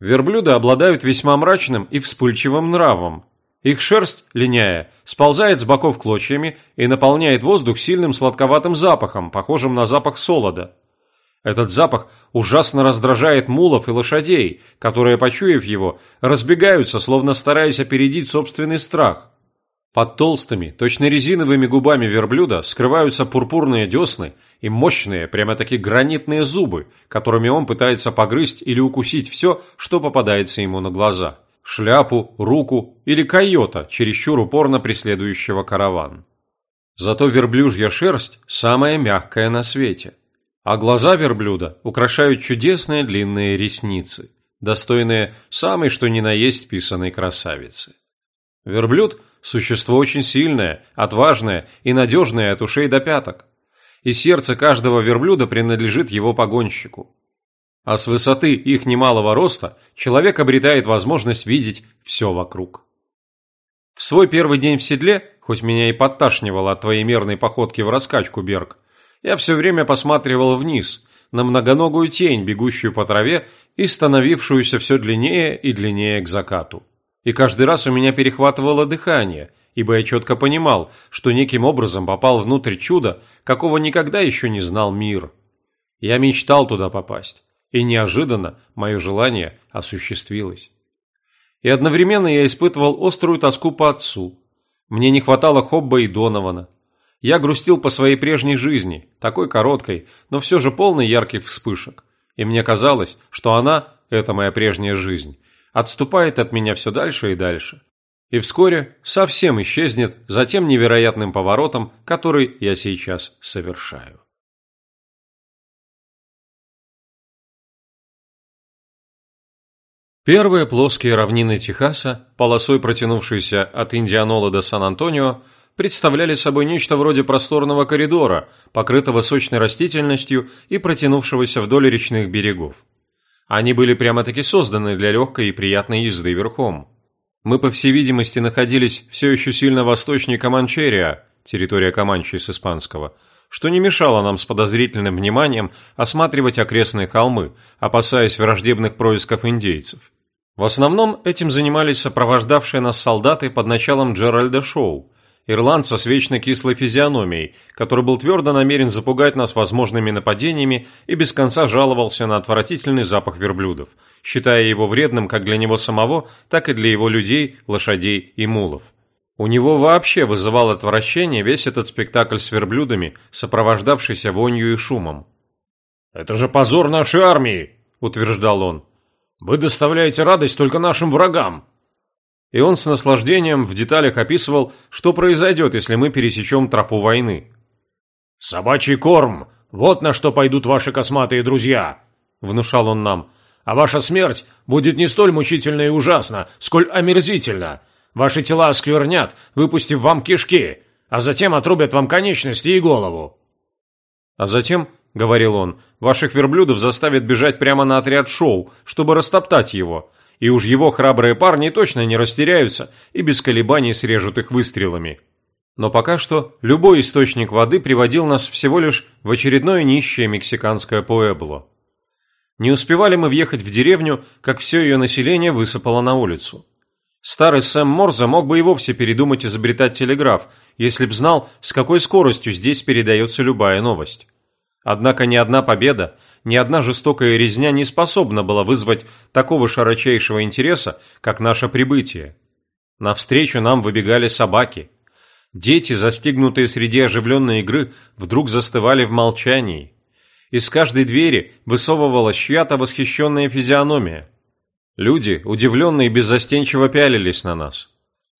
Верблюды обладают весьма мрачным и вспыльчивым нравом. Их шерсть, линяя, сползает с боков клочьями и наполняет воздух сильным сладковатым запахом, похожим на запах солода. Этот запах ужасно раздражает мулов и лошадей, которые, почуяв его, разбегаются, словно стараясь опередить собственный страх. Под толстыми, точно резиновыми губами верблюда скрываются пурпурные десны и мощные, прямо-таки гранитные зубы, которыми он пытается погрызть или укусить все, что попадается ему на глаза. Шляпу, руку или койота, чересчур упорно преследующего караван. Зато верблюжья шерсть самая мягкая на свете. А глаза верблюда украшают чудесные длинные ресницы, достойные самой что ни на есть писаной красавицы. Верблюд – существо очень сильное, отважное и надежное от ушей до пяток. И сердце каждого верблюда принадлежит его погонщику. А с высоты их немалого роста человек обретает возможность видеть все вокруг. В свой первый день в седле, хоть меня и подташнивало от твоей мерной походки в раскачку, Берг, я все время посматривал вниз, на многоногую тень, бегущую по траве и становившуюся все длиннее и длиннее к закату. И каждый раз у меня перехватывало дыхание, ибо я четко понимал, что неким образом попал внутрь чуда, какого никогда еще не знал мир. Я мечтал туда попасть, и неожиданно мое желание осуществилось. И одновременно я испытывал острую тоску по отцу. Мне не хватало Хобба и Донована, я грустил по своей прежней жизни, такой короткой, но все же полной ярких вспышек. И мне казалось, что она, эта моя прежняя жизнь, отступает от меня все дальше и дальше. И вскоре совсем исчезнет за тем невероятным поворотом, который я сейчас совершаю. Первые плоские равнины Техаса, полосой протянувшиеся от Индианола до Сан-Антонио, представляли собой нечто вроде просторного коридора, покрытого сочной растительностью и протянувшегося вдоль речных берегов. Они были прямо-таки созданы для легкой и приятной езды верхом. Мы, по всей видимости, находились все еще сильно восточнее Команчерия, территория Команчи с испанского, что не мешало нам с подозрительным вниманием осматривать окрестные холмы, опасаясь враждебных происков индейцев. В основном этим занимались сопровождавшие нас солдаты под началом Джеральда Шоу, ирландца с вечно кислой физиономией, который был твердо намерен запугать нас возможными нападениями и без конца жаловался на отвратительный запах верблюдов, считая его вредным как для него самого, так и для его людей, лошадей и мулов. У него вообще вызывал отвращение весь этот спектакль с верблюдами, сопровождавшийся вонью и шумом. «Это же позор нашей армии!» – утверждал он. «Вы доставляете радость только нашим врагам!» и он с наслаждением в деталях описывал, что произойдет, если мы пересечем тропу войны. «Собачий корм! Вот на что пойдут ваши косматые друзья!» внушал он нам, — «а ваша смерть будет не столь мучительна и ужасна, сколь омерзительна. Ваши тела осквернят, выпустив вам кишки, а затем отрубят вам конечности и голову». А затем, — говорил он, — ваших верблюдов заставят бежать прямо на отряд шоу, чтобы растоптать его, и уж его храбрые парни точно не растеряются и без колебаний срежут их выстрелами. Но пока что любой источник воды приводил нас всего лишь в очередное нищее мексиканское Пуэбло. Не успевали мы въехать в деревню, как все ее население высыпало на улицу. Старый Сэм Морзе мог бы и вовсе передумать изобретать телеграф, если б знал, с какой скоростью здесь передается любая новость. Однако ни одна победа, ни одна жестокая резня не способна была вызвать такого широчайшего интереса, как наше прибытие. Навстречу нам выбегали собаки – Дети, застигнутые среди оживленной игры, вдруг застывали в молчании. Из каждой двери высовывалась чья-то восхищенная физиономия. Люди, удивленные, беззастенчиво пялились на нас.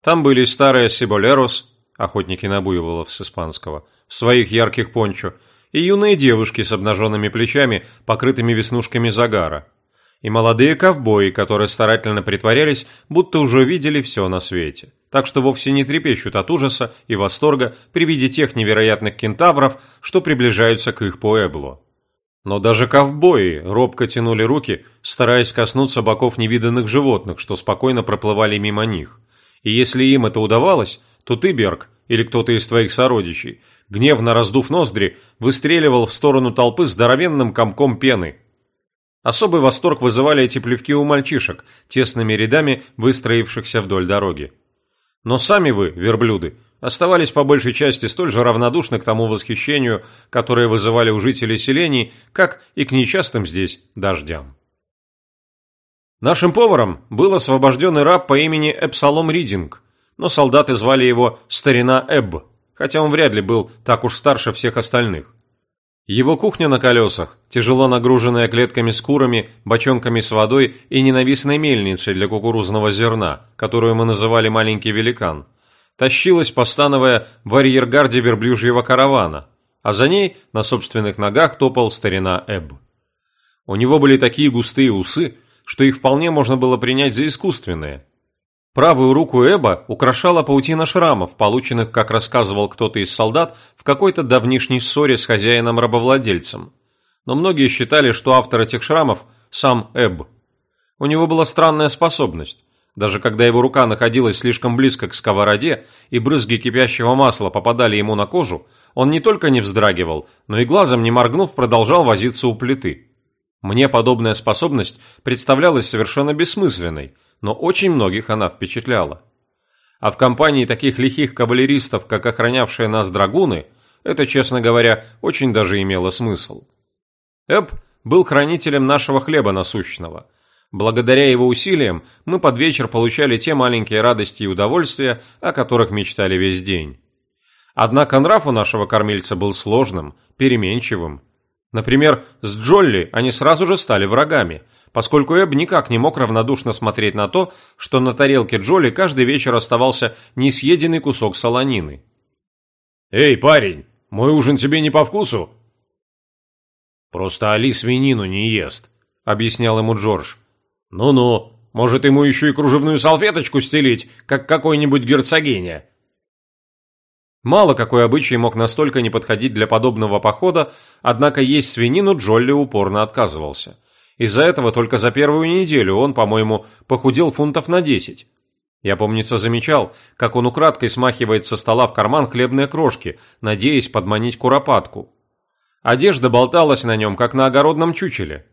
Там были старые сиболерос, охотники на буйволов с испанского, в своих ярких пончо, и юные девушки с обнаженными плечами, покрытыми веснушками загара, и молодые ковбои, которые старательно притворялись, будто уже видели все на свете так что вовсе не трепещут от ужаса и восторга при виде тех невероятных кентавров, что приближаются к их Пуэбло. Но даже ковбои робко тянули руки, стараясь коснуться боков невиданных животных, что спокойно проплывали мимо них. И если им это удавалось, то ты, Берг, или кто-то из твоих сородичей, гневно раздув ноздри, выстреливал в сторону толпы здоровенным комком пены. Особый восторг вызывали эти плевки у мальчишек, тесными рядами выстроившихся вдоль дороги. Но сами вы, верблюды, оставались по большей части столь же равнодушны к тому восхищению, которое вызывали у жителей селений, как и к нечастым здесь дождям. Нашим поваром был освобожденный раб по имени Эпсалом Ридинг, но солдаты звали его Старина Эбб, хотя он вряд ли был так уж старше всех остальных. Его кухня на колесах, тяжело нагруженная клетками с курами, бочонками с водой и ненавистной мельницей для кукурузного зерна, которую мы называли «маленький великан», тащилась, постановая в арьергарде верблюжьего каравана, а за ней на собственных ногах топал старина Эб. У него были такие густые усы, что их вполне можно было принять за искусственные – Правую руку Эба украшала паутина шрамов, полученных, как рассказывал кто-то из солдат, в какой-то давнишней ссоре с хозяином-рабовладельцем. Но многие считали, что автор этих шрамов – сам Эб. У него была странная способность. Даже когда его рука находилась слишком близко к сковороде, и брызги кипящего масла попадали ему на кожу, он не только не вздрагивал, но и глазом не моргнув продолжал возиться у плиты. Мне подобная способность представлялась совершенно бессмысленной – но очень многих она впечатляла. А в компании таких лихих кавалеристов, как охранявшие нас драгуны, это, честно говоря, очень даже имело смысл. Эб был хранителем нашего хлеба насущного. Благодаря его усилиям мы под вечер получали те маленькие радости и удовольствия, о которых мечтали весь день. Однако нрав у нашего кормильца был сложным, переменчивым. Например, с Джолли они сразу же стали врагами, поскольку Эб никак не мог равнодушно смотреть на то, что на тарелке Джоли каждый вечер оставался несъеденный кусок солонины. «Эй, парень, мой ужин тебе не по вкусу?» «Просто Али свинину не ест», — объяснял ему Джордж. «Ну-ну, может ему еще и кружевную салфеточку стелить, как какой-нибудь герцогиня?» Мало какой обычай мог настолько не подходить для подобного похода, однако есть свинину Джолли упорно отказывался. Из-за этого только за первую неделю он, по-моему, похудел фунтов на 10. Я, помнится, замечал, как он украдкой смахивает со стола в карман хлебные крошки, надеясь подманить куропатку. Одежда болталась на нем, как на огородном чучеле.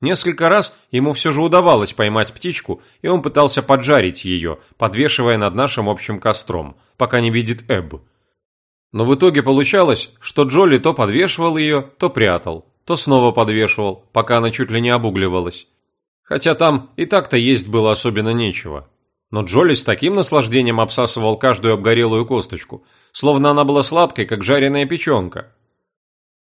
Несколько раз ему все же удавалось поймать птичку, и он пытался поджарить ее, подвешивая над нашим общим костром, пока не видит Эбб. Но в итоге получалось, что Джоли то подвешивал ее, то прятал то снова подвешивал, пока она чуть ли не обугливалась. Хотя там и так-то есть было особенно нечего. Но Джоли с таким наслаждением обсасывал каждую обгорелую косточку, словно она была сладкой, как жареная печенка.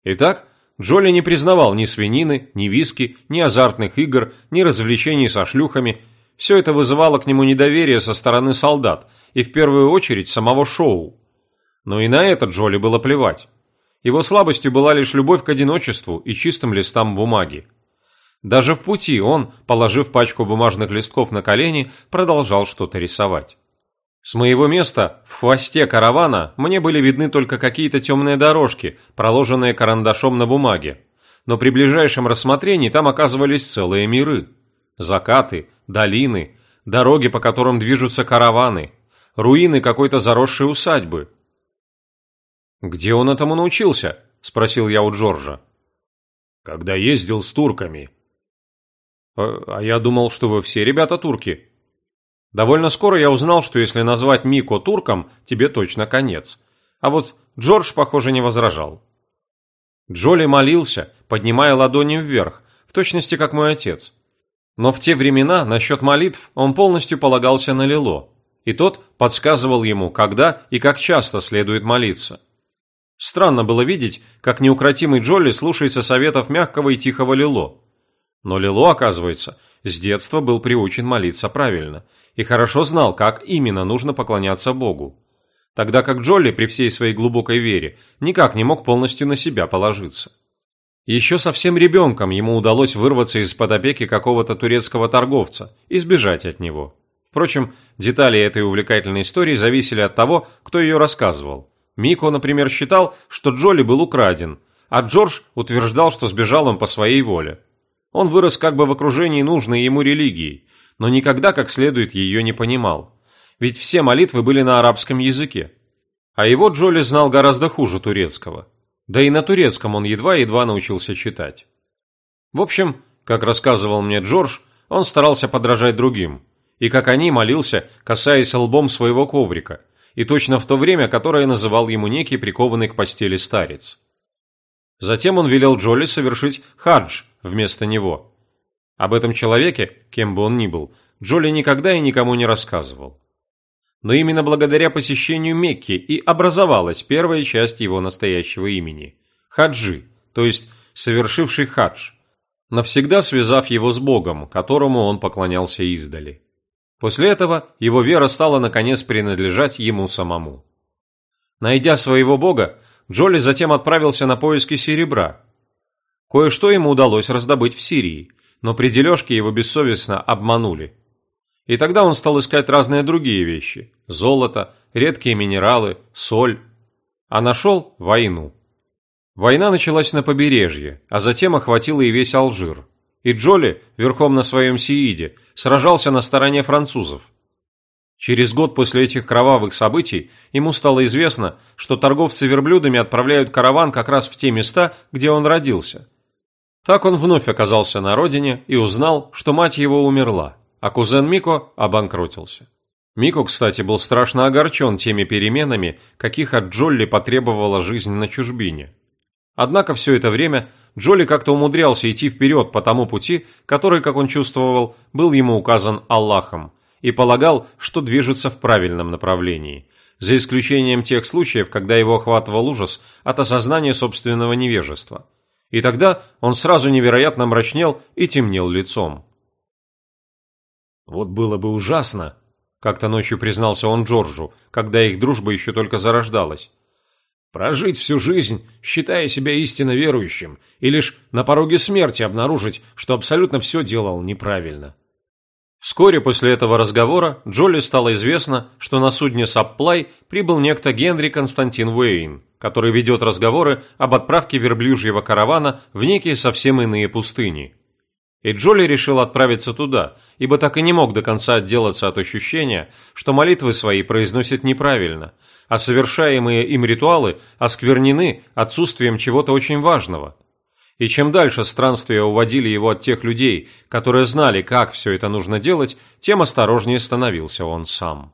Итак, Джоли не признавал ни свинины, ни виски, ни азартных игр, ни развлечений со шлюхами. Все это вызывало к нему недоверие со стороны солдат и в первую очередь самого шоу. Но и на это Джоли было плевать. Его слабостью была лишь любовь к одиночеству и чистым листам бумаги. Даже в пути он, положив пачку бумажных листков на колени, продолжал что-то рисовать. С моего места в хвосте каравана мне были видны только какие-то темные дорожки, проложенные карандашом на бумаге. Но при ближайшем рассмотрении там оказывались целые миры. Закаты, долины, дороги, по которым движутся караваны, руины какой-то заросшей усадьбы. «Где он этому научился?» – спросил я у Джорджа. «Когда ездил с турками», а, а я думал, что вы все ребята турки. Довольно скоро я узнал, что если назвать Мико турком, тебе точно конец. А вот Джордж, похоже, не возражал. Джоли молился, поднимая ладони вверх, в точности как мой отец. Но в те времена насчет молитв он полностью полагался на Лило, и тот подсказывал ему, когда и как часто следует молиться. Странно было видеть, как неукротимый Джоли слушается советов мягкого и тихого Лило. Но Лило, оказывается, с детства был приучен молиться правильно и хорошо знал, как именно нужно поклоняться Богу. Тогда как Джолли при всей своей глубокой вере никак не мог полностью на себя положиться. Еще совсем ребенком ему удалось вырваться из-под опеки какого-то турецкого торговца и сбежать от него. Впрочем, детали этой увлекательной истории зависели от того, кто ее рассказывал. Мико, например, считал, что Джоли был украден, а Джордж утверждал, что сбежал он по своей воле. Он вырос как бы в окружении нужной ему религии, но никогда как следует ее не понимал. Ведь все молитвы были на арабском языке. А его Джоли знал гораздо хуже турецкого. Да и на турецком он едва-едва научился читать. В общем, как рассказывал мне Джордж, он старался подражать другим. И как они молился, касаясь лбом своего коврика. И точно в то время, которое называл ему некий прикованный к постели старец. Затем он велел Джоли совершить хадж вместо него. Об этом человеке, кем бы он ни был, Джоли никогда и никому не рассказывал. Но именно благодаря посещению Мекки и образовалась первая часть его настоящего имени – Хаджи, то есть совершивший хадж, навсегда связав его с Богом, которому он поклонялся издали. После этого его вера стала наконец принадлежать ему самому. Найдя своего Бога, Джоли затем отправился на поиски серебра. Кое-что ему удалось раздобыть в Сирии, но при дележке его бессовестно обманули. И тогда он стал искать разные другие вещи – золото, редкие минералы, соль. А нашел войну. Война началась на побережье, а затем охватила и весь Алжир. И Джоли, верхом на своем сииде, сражался на стороне французов. Через год после этих кровавых событий ему стало известно, что торговцы верблюдами отправляют караван как раз в те места, где он родился. Так он вновь оказался на родине и узнал, что мать его умерла, а кузен Мико обанкротился. Мико, кстати, был страшно огорчен теми переменами, каких от Джолли потребовала жизнь на чужбине. Однако все это время Джолли как-то умудрялся идти вперед по тому пути, который, как он чувствовал, был ему указан Аллахом – и полагал, что движется в правильном направлении, за исключением тех случаев, когда его охватывал ужас от осознания собственного невежества. И тогда он сразу невероятно мрачнел и темнел лицом. «Вот было бы ужасно», – как-то ночью признался он Джорджу, когда их дружба еще только зарождалась. «Прожить всю жизнь, считая себя истинно верующим, и лишь на пороге смерти обнаружить, что абсолютно все делал неправильно». Вскоре после этого разговора Джоли стало известно, что на судне Сапплай прибыл некто Генри Константин Уэйн, который ведет разговоры об отправке верблюжьего каравана в некие совсем иные пустыни. И Джоли решил отправиться туда, ибо так и не мог до конца отделаться от ощущения, что молитвы свои произносит неправильно, а совершаемые им ритуалы осквернены отсутствием чего-то очень важного – и чем дальше странствия уводили его от тех людей, которые знали, как все это нужно делать, тем осторожнее становился он сам.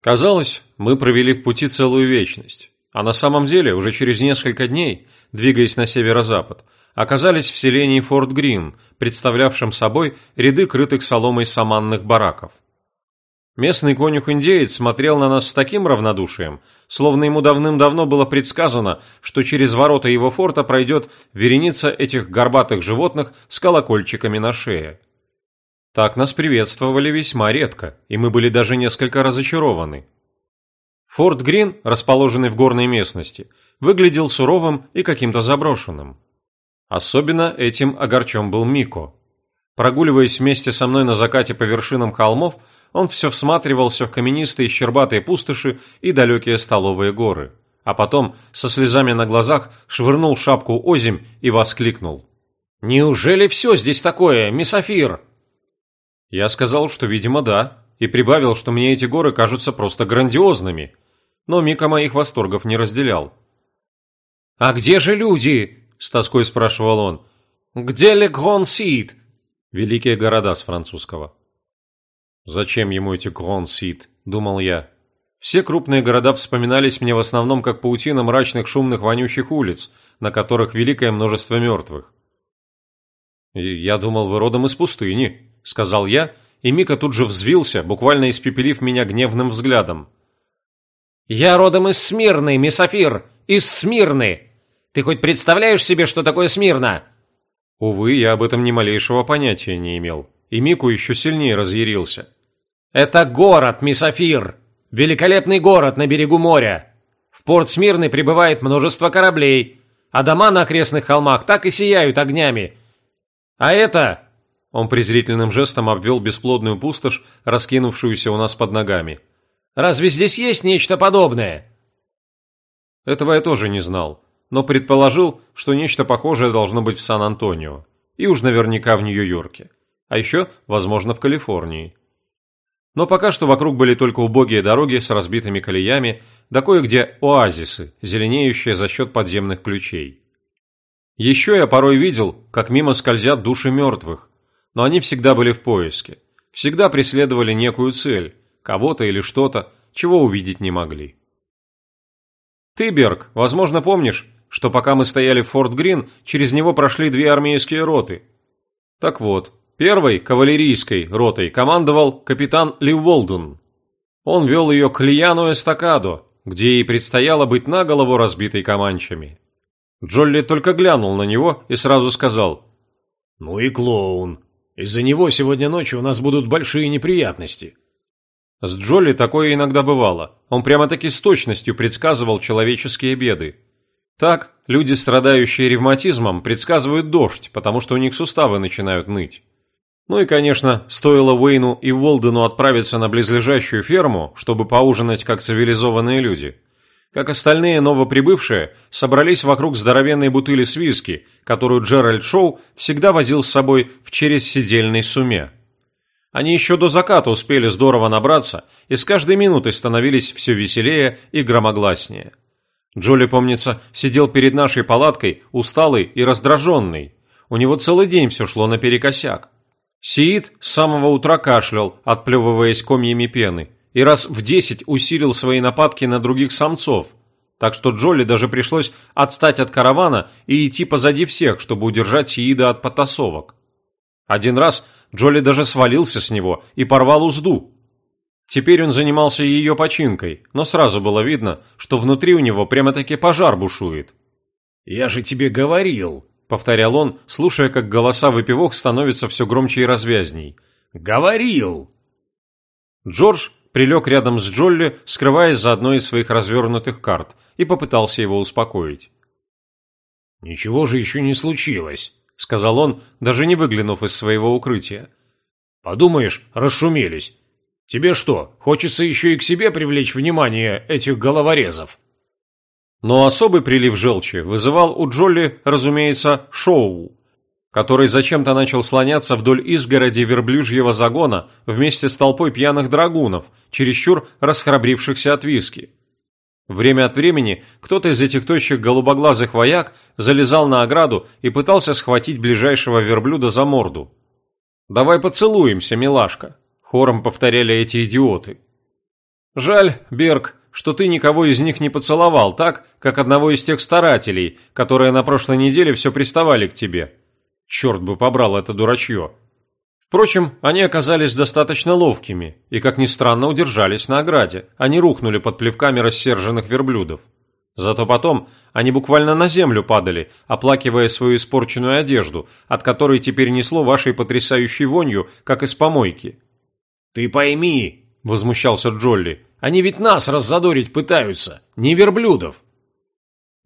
Казалось, мы провели в пути целую вечность, а на самом деле уже через несколько дней, двигаясь на северо-запад, оказались в селении Форт Грин, представлявшем собой ряды крытых соломой саманных бараков. Местный конюх-индеец смотрел на нас с таким равнодушием, словно ему давным-давно было предсказано, что через ворота его форта пройдет вереница этих горбатых животных с колокольчиками на шее. Так нас приветствовали весьма редко, и мы были даже несколько разочарованы. Форт Грин, расположенный в горной местности, выглядел суровым и каким-то заброшенным. Особенно этим огорчен был Мико. Прогуливаясь вместе со мной на закате по вершинам холмов, он все всматривался в каменистые щербатые пустоши и далекие столовые горы. А потом, со слезами на глазах, швырнул шапку озимь и воскликнул. «Неужели все здесь такое, мисофир?» Я сказал, что, видимо, да, и прибавил, что мне эти горы кажутся просто грандиозными. Но Мика моих восторгов не разделял. «А где же люди?» – с тоской спрашивал он. «Где Ле Грон Сид?» Великие города с французского. Зачем ему эти Грон Сид? Думал я. Все крупные города вспоминались мне в основном как паутина мрачных, шумных, вонючих улиц, на которых великое множество мертвых. «Я думал, вы родом из пустыни», — сказал я, и Мика тут же взвился, буквально испепелив меня гневным взглядом. «Я родом из Смирны, Месофир, из Смирны! Ты хоть представляешь себе, что такое Смирна?» Увы, я об этом ни малейшего понятия не имел, и Мику еще сильнее разъярился. «Это город, Месофир! Великолепный город на берегу моря! В порт Смирны прибывает множество кораблей, а дома на окрестных холмах так и сияют огнями. А это...» Он презрительным жестом обвел бесплодную пустошь, раскинувшуюся у нас под ногами. «Разве здесь есть нечто подобное?» Этого я тоже не знал но предположил, что нечто похожее должно быть в Сан-Антонио, и уж наверняка в Нью-Йорке, а еще, возможно, в Калифорнии. Но пока что вокруг были только убогие дороги с разбитыми колеями, да кое-где оазисы, зеленеющие за счет подземных ключей. Еще я порой видел, как мимо скользят души мертвых, но они всегда были в поиске, всегда преследовали некую цель, кого-то или что-то, чего увидеть не могли. Ты, Берг, возможно, помнишь, что пока мы стояли в Форт Грин, через него прошли две армейские роты. Так вот, первой, кавалерийской ротой, командовал капитан Ли Уолден. Он вел ее к Лияну Эстакадо, где ей предстояло быть наголову разбитой команчами. Джолли только глянул на него и сразу сказал «Ну и клоун. Из-за него сегодня ночью у нас будут большие неприятности». С Джолли такое иногда бывало. Он прямо-таки с точностью предсказывал человеческие беды. Так, люди, страдающие ревматизмом, предсказывают дождь, потому что у них суставы начинают ныть. Ну и, конечно, стоило Уэйну и Уолдену отправиться на близлежащую ферму, чтобы поужинать как цивилизованные люди. Как остальные новоприбывшие, собрались вокруг здоровенной бутыли с виски, которую Джеральд Шоу всегда возил с собой в через сидельной суме. Они еще до заката успели здорово набраться и с каждой минутой становились все веселее и громогласнее. Джоли, помнится, сидел перед нашей палаткой, усталый и раздраженный. У него целый день все шло наперекосяк. Сиит с самого утра кашлял, отплевываясь комьями пены, и раз в десять усилил свои нападки на других самцов. Так что Джоли даже пришлось отстать от каравана и идти позади всех, чтобы удержать Сиида от потасовок. Один раз Джоли даже свалился с него и порвал узду, Теперь он занимался ее починкой, но сразу было видно, что внутри у него прямо-таки пожар бушует. «Я же тебе говорил», — повторял он, слушая, как голоса выпивок становятся все громче и развязней. «Говорил!» Джордж прилег рядом с Джолли, скрываясь за одной из своих развернутых карт, и попытался его успокоить. «Ничего же еще не случилось», — сказал он, даже не выглянув из своего укрытия. «Подумаешь, расшумелись. Тебе что, хочется еще и к себе привлечь внимание этих головорезов?» Но особый прилив желчи вызывал у Джолли, разумеется, шоу, который зачем-то начал слоняться вдоль изгороди верблюжьего загона вместе с толпой пьяных драгунов, чересчур расхрабрившихся от виски. Время от времени кто-то из этих тощих голубоглазых вояк залезал на ограду и пытался схватить ближайшего верблюда за морду. «Давай поцелуемся, милашка», Хором повторяли эти идиоты. Жаль, Берг, что ты никого из них не поцеловал так, как одного из тех старателей, которые на прошлой неделе все приставали к тебе. Черт бы побрал это дурачье. Впрочем, они оказались достаточно ловкими и, как ни странно, удержались на ограде, они рухнули под плевками рассерженных верблюдов. Зато потом они буквально на землю падали, оплакивая свою испорченную одежду, от которой теперь несло вашей потрясающей вонью, как из помойки. «Ты пойми», – возмущался Джолли, – «они ведь нас раззадорить пытаются, не верблюдов».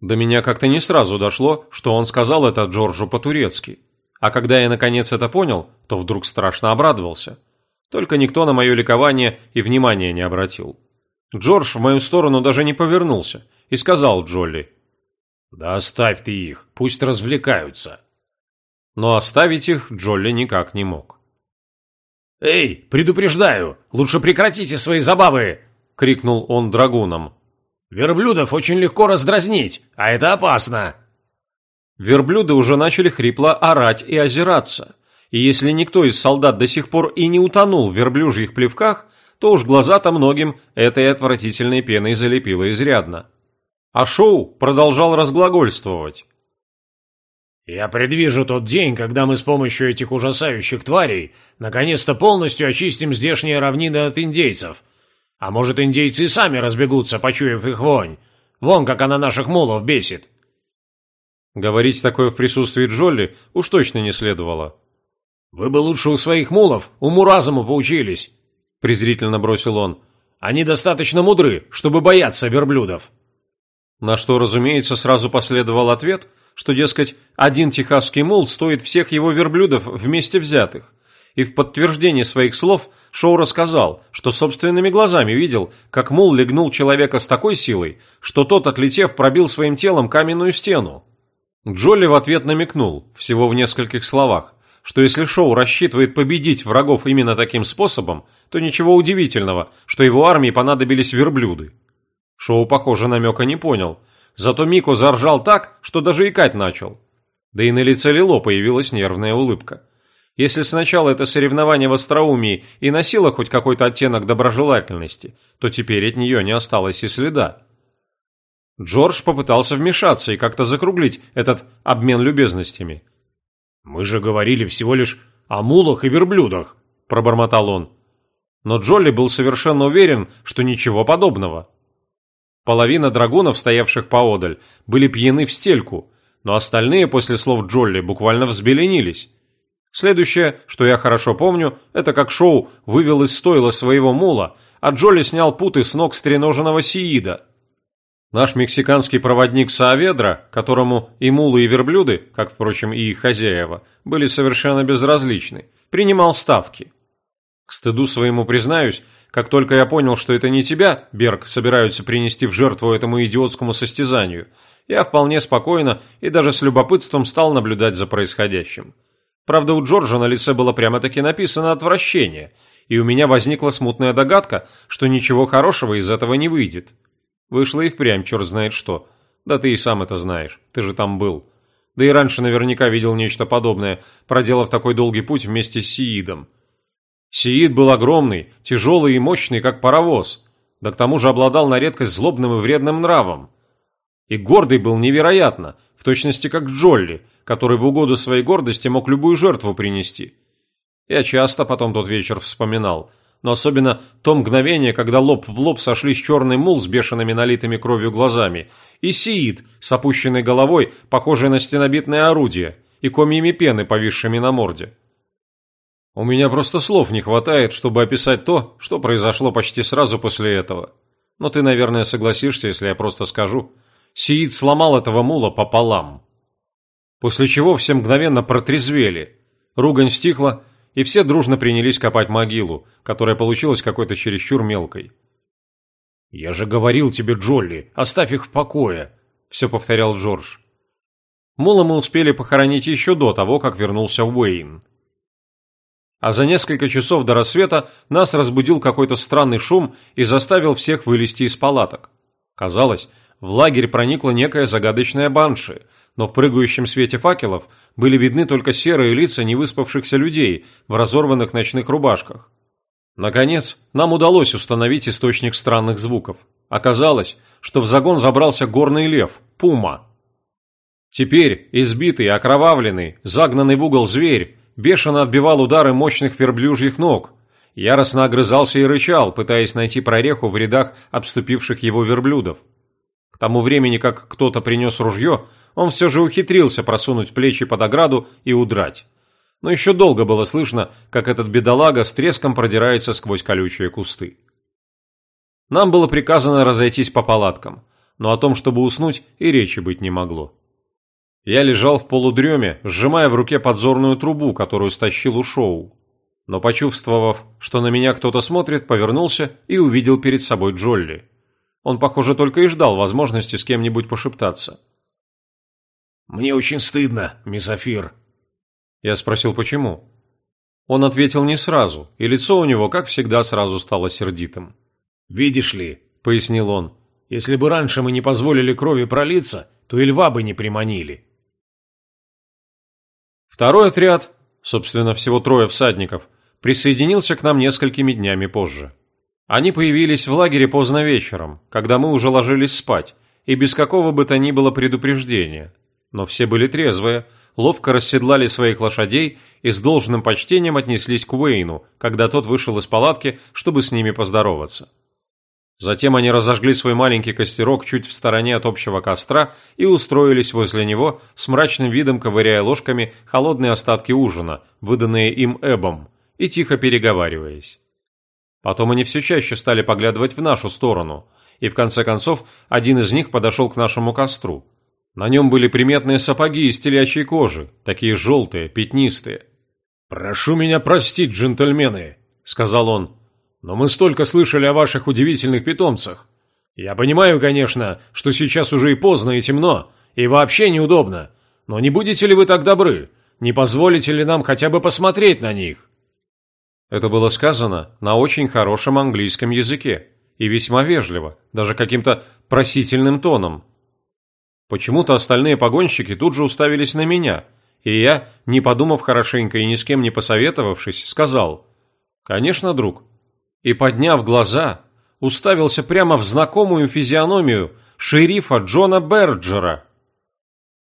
До меня как-то не сразу дошло, что он сказал это Джорджу по-турецки. А когда я наконец это понял, то вдруг страшно обрадовался. Только никто на мое ликование и внимания не обратил. Джордж в мою сторону даже не повернулся и сказал Джолли. «Да оставь ты их, пусть развлекаются». Но оставить их Джолли никак не мог. «Эй, предупреждаю, лучше прекратите свои забавы!» — крикнул он драгунам. «Верблюдов очень легко раздразнить, а это опасно!» Верблюды уже начали хрипло орать и озираться, и если никто из солдат до сих пор и не утонул в верблюжьих плевках, то уж глаза-то многим этой отвратительной пеной залепило изрядно. А шоу продолжал разглагольствовать. «Я предвижу тот день, когда мы с помощью этих ужасающих тварей наконец-то полностью очистим здешние равнины от индейцев. А может, индейцы и сами разбегутся, почуяв их вонь. Вон, как она наших мулов бесит». Говорить такое в присутствии Джолли уж точно не следовало. «Вы бы лучше у своих мулов уму-разуму поучились», — презрительно бросил он. «Они достаточно мудры, чтобы бояться верблюдов». На что, разумеется, сразу последовал ответ — что, дескать, один техасский мул стоит всех его верблюдов вместе взятых. И в подтверждение своих слов Шоу рассказал, что собственными глазами видел, как мул легнул человека с такой силой, что тот, отлетев, пробил своим телом каменную стену. Джолли в ответ намекнул, всего в нескольких словах, что если Шоу рассчитывает победить врагов именно таким способом, то ничего удивительного, что его армии понадобились верблюды. Шоу, похоже, намека не понял – Зато Мико заржал так, что даже икать начал. Да и на лице Лило появилась нервная улыбка. Если сначала это соревнование в остроумии и носило хоть какой-то оттенок доброжелательности, то теперь от нее не осталось и следа. Джордж попытался вмешаться и как-то закруглить этот обмен любезностями. «Мы же говорили всего лишь о мулах и верблюдах», – пробормотал он. Но Джолли был совершенно уверен, что ничего подобного. Половина драгунов, стоявших поодаль, были пьяны в стельку, но остальные после слов Джолли буквально взбеленились. Следующее, что я хорошо помню, это как Шоу вывел из стойла своего мула, а Джолли снял путы с ног стреноженного Сиида. Наш мексиканский проводник Сааведра, которому и мулы, и верблюды, как, впрочем, и их хозяева, были совершенно безразличны, принимал ставки. К стыду своему признаюсь, как только я понял, что это не тебя, Берг, собираются принести в жертву этому идиотскому состязанию, я вполне спокойно и даже с любопытством стал наблюдать за происходящим. Правда, у Джорджа на лице было прямо-таки написано «отвращение», и у меня возникла смутная догадка, что ничего хорошего из этого не выйдет. Вышло и впрямь черт знает что. Да ты и сам это знаешь, ты же там был. Да и раньше наверняка видел нечто подобное, проделав такой долгий путь вместе с Сиидом. Сиит был огромный, тяжелый и мощный, как паровоз, да к тому же обладал на редкость злобным и вредным нравом. И гордый был невероятно, в точности как Джолли, который в угоду своей гордости мог любую жертву принести. Я часто потом тот вечер вспоминал, но особенно то мгновение, когда лоб в лоб сошлись черный мул с бешеными налитыми кровью глазами и Сиит с опущенной головой, похожей на стенобитное орудие, и комьями пены, повисшими на морде. У меня просто слов не хватает, чтобы описать то, что произошло почти сразу после этого. Но ты, наверное, согласишься, если я просто скажу. Сиит сломал этого мула пополам. После чего все мгновенно протрезвели. Ругань стихла, и все дружно принялись копать могилу, которая получилась какой-то чересчур мелкой. «Я же говорил тебе, Джолли, оставь их в покое», – все повторял Джордж. Мула мы успели похоронить еще до того, как вернулся Уэйн а за несколько часов до рассвета нас разбудил какой-то странный шум и заставил всех вылезти из палаток. Казалось, в лагерь проникла некая загадочная банши, но в прыгающем свете факелов были видны только серые лица невыспавшихся людей в разорванных ночных рубашках. Наконец, нам удалось установить источник странных звуков. Оказалось, что в загон забрался горный лев, пума. Теперь избитый, окровавленный, загнанный в угол зверь бешено отбивал удары мощных верблюжьих ног, яростно огрызался и рычал, пытаясь найти прореху в рядах обступивших его верблюдов. К тому времени, как кто-то принес ружье, он все же ухитрился просунуть плечи под ограду и удрать. Но еще долго было слышно, как этот бедолага с треском продирается сквозь колючие кусты. Нам было приказано разойтись по палаткам. но о том, чтобы уснуть, и речи быть не могло. Я лежал в полудреме, сжимая в руке подзорную трубу, которую стащил у шоу. Но почувствовав, что на меня кто-то смотрит, повернулся и увидел перед собой Джолли. Он, похоже, только и ждал возможности с кем-нибудь пошептаться. «Мне очень стыдно, мисс Афир». Я спросил, почему. Он ответил не сразу, и лицо у него, как всегда, сразу стало сердитым. «Видишь ли», — пояснил он, — «если бы раньше мы не позволили крови пролиться, то и льва бы не приманили». Второй отряд, собственно, всего трое всадников, присоединился к нам несколькими днями позже. Они появились в лагере поздно вечером, когда мы уже ложились спать, и без какого бы то ни было предупреждения. Но все были трезвые, ловко расседлали своих лошадей и с должным почтением отнеслись к Уэйну, когда тот вышел из палатки, чтобы с ними поздороваться. Затем они разожгли свой маленький костерок чуть в стороне от общего костра и устроились возле него, с мрачным видом ковыряя ложками холодные остатки ужина, выданные им Эбом, и тихо переговариваясь. Потом они все чаще стали поглядывать в нашу сторону, и в конце концов один из них подошел к нашему костру. На нем были приметные сапоги из телячьей кожи, такие желтые, пятнистые. «Прошу меня простить, джентльмены», — сказал он, — «но мы столько слышали о ваших удивительных питомцах. Я понимаю, конечно, что сейчас уже и поздно, и темно, и вообще неудобно, но не будете ли вы так добры? Не позволите ли нам хотя бы посмотреть на них?» Это было сказано на очень хорошем английском языке и весьма вежливо, даже каким-то просительным тоном. Почему-то остальные погонщики тут же уставились на меня, и я, не подумав хорошенько и ни с кем не посоветовавшись, сказал «Конечно, друг». И, подняв глаза, уставился прямо в знакомую физиономию шерифа Джона Берджера.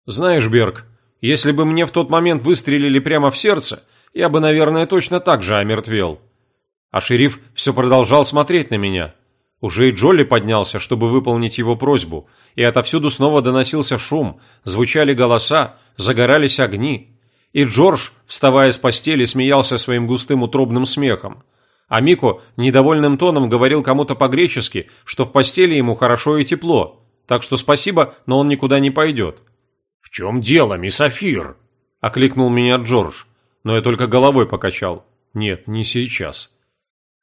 «Знаешь, Берг, если бы мне в тот момент выстрелили прямо в сердце, я бы, наверное, точно так же омертвел. А шериф все продолжал смотреть на меня. Уже и Джолли поднялся, чтобы выполнить его просьбу, и отовсюду снова доносился шум, звучали голоса, загорались огни. И Джордж, вставая с постели, смеялся своим густым утробным смехом. А Мико недовольным тоном говорил кому-то по-гречески, что в постели ему хорошо и тепло, так что спасибо, но он никуда не пойдет. «В чем дело, мисс Афир?» – окликнул меня Джордж но я только головой покачал. Нет, не сейчас.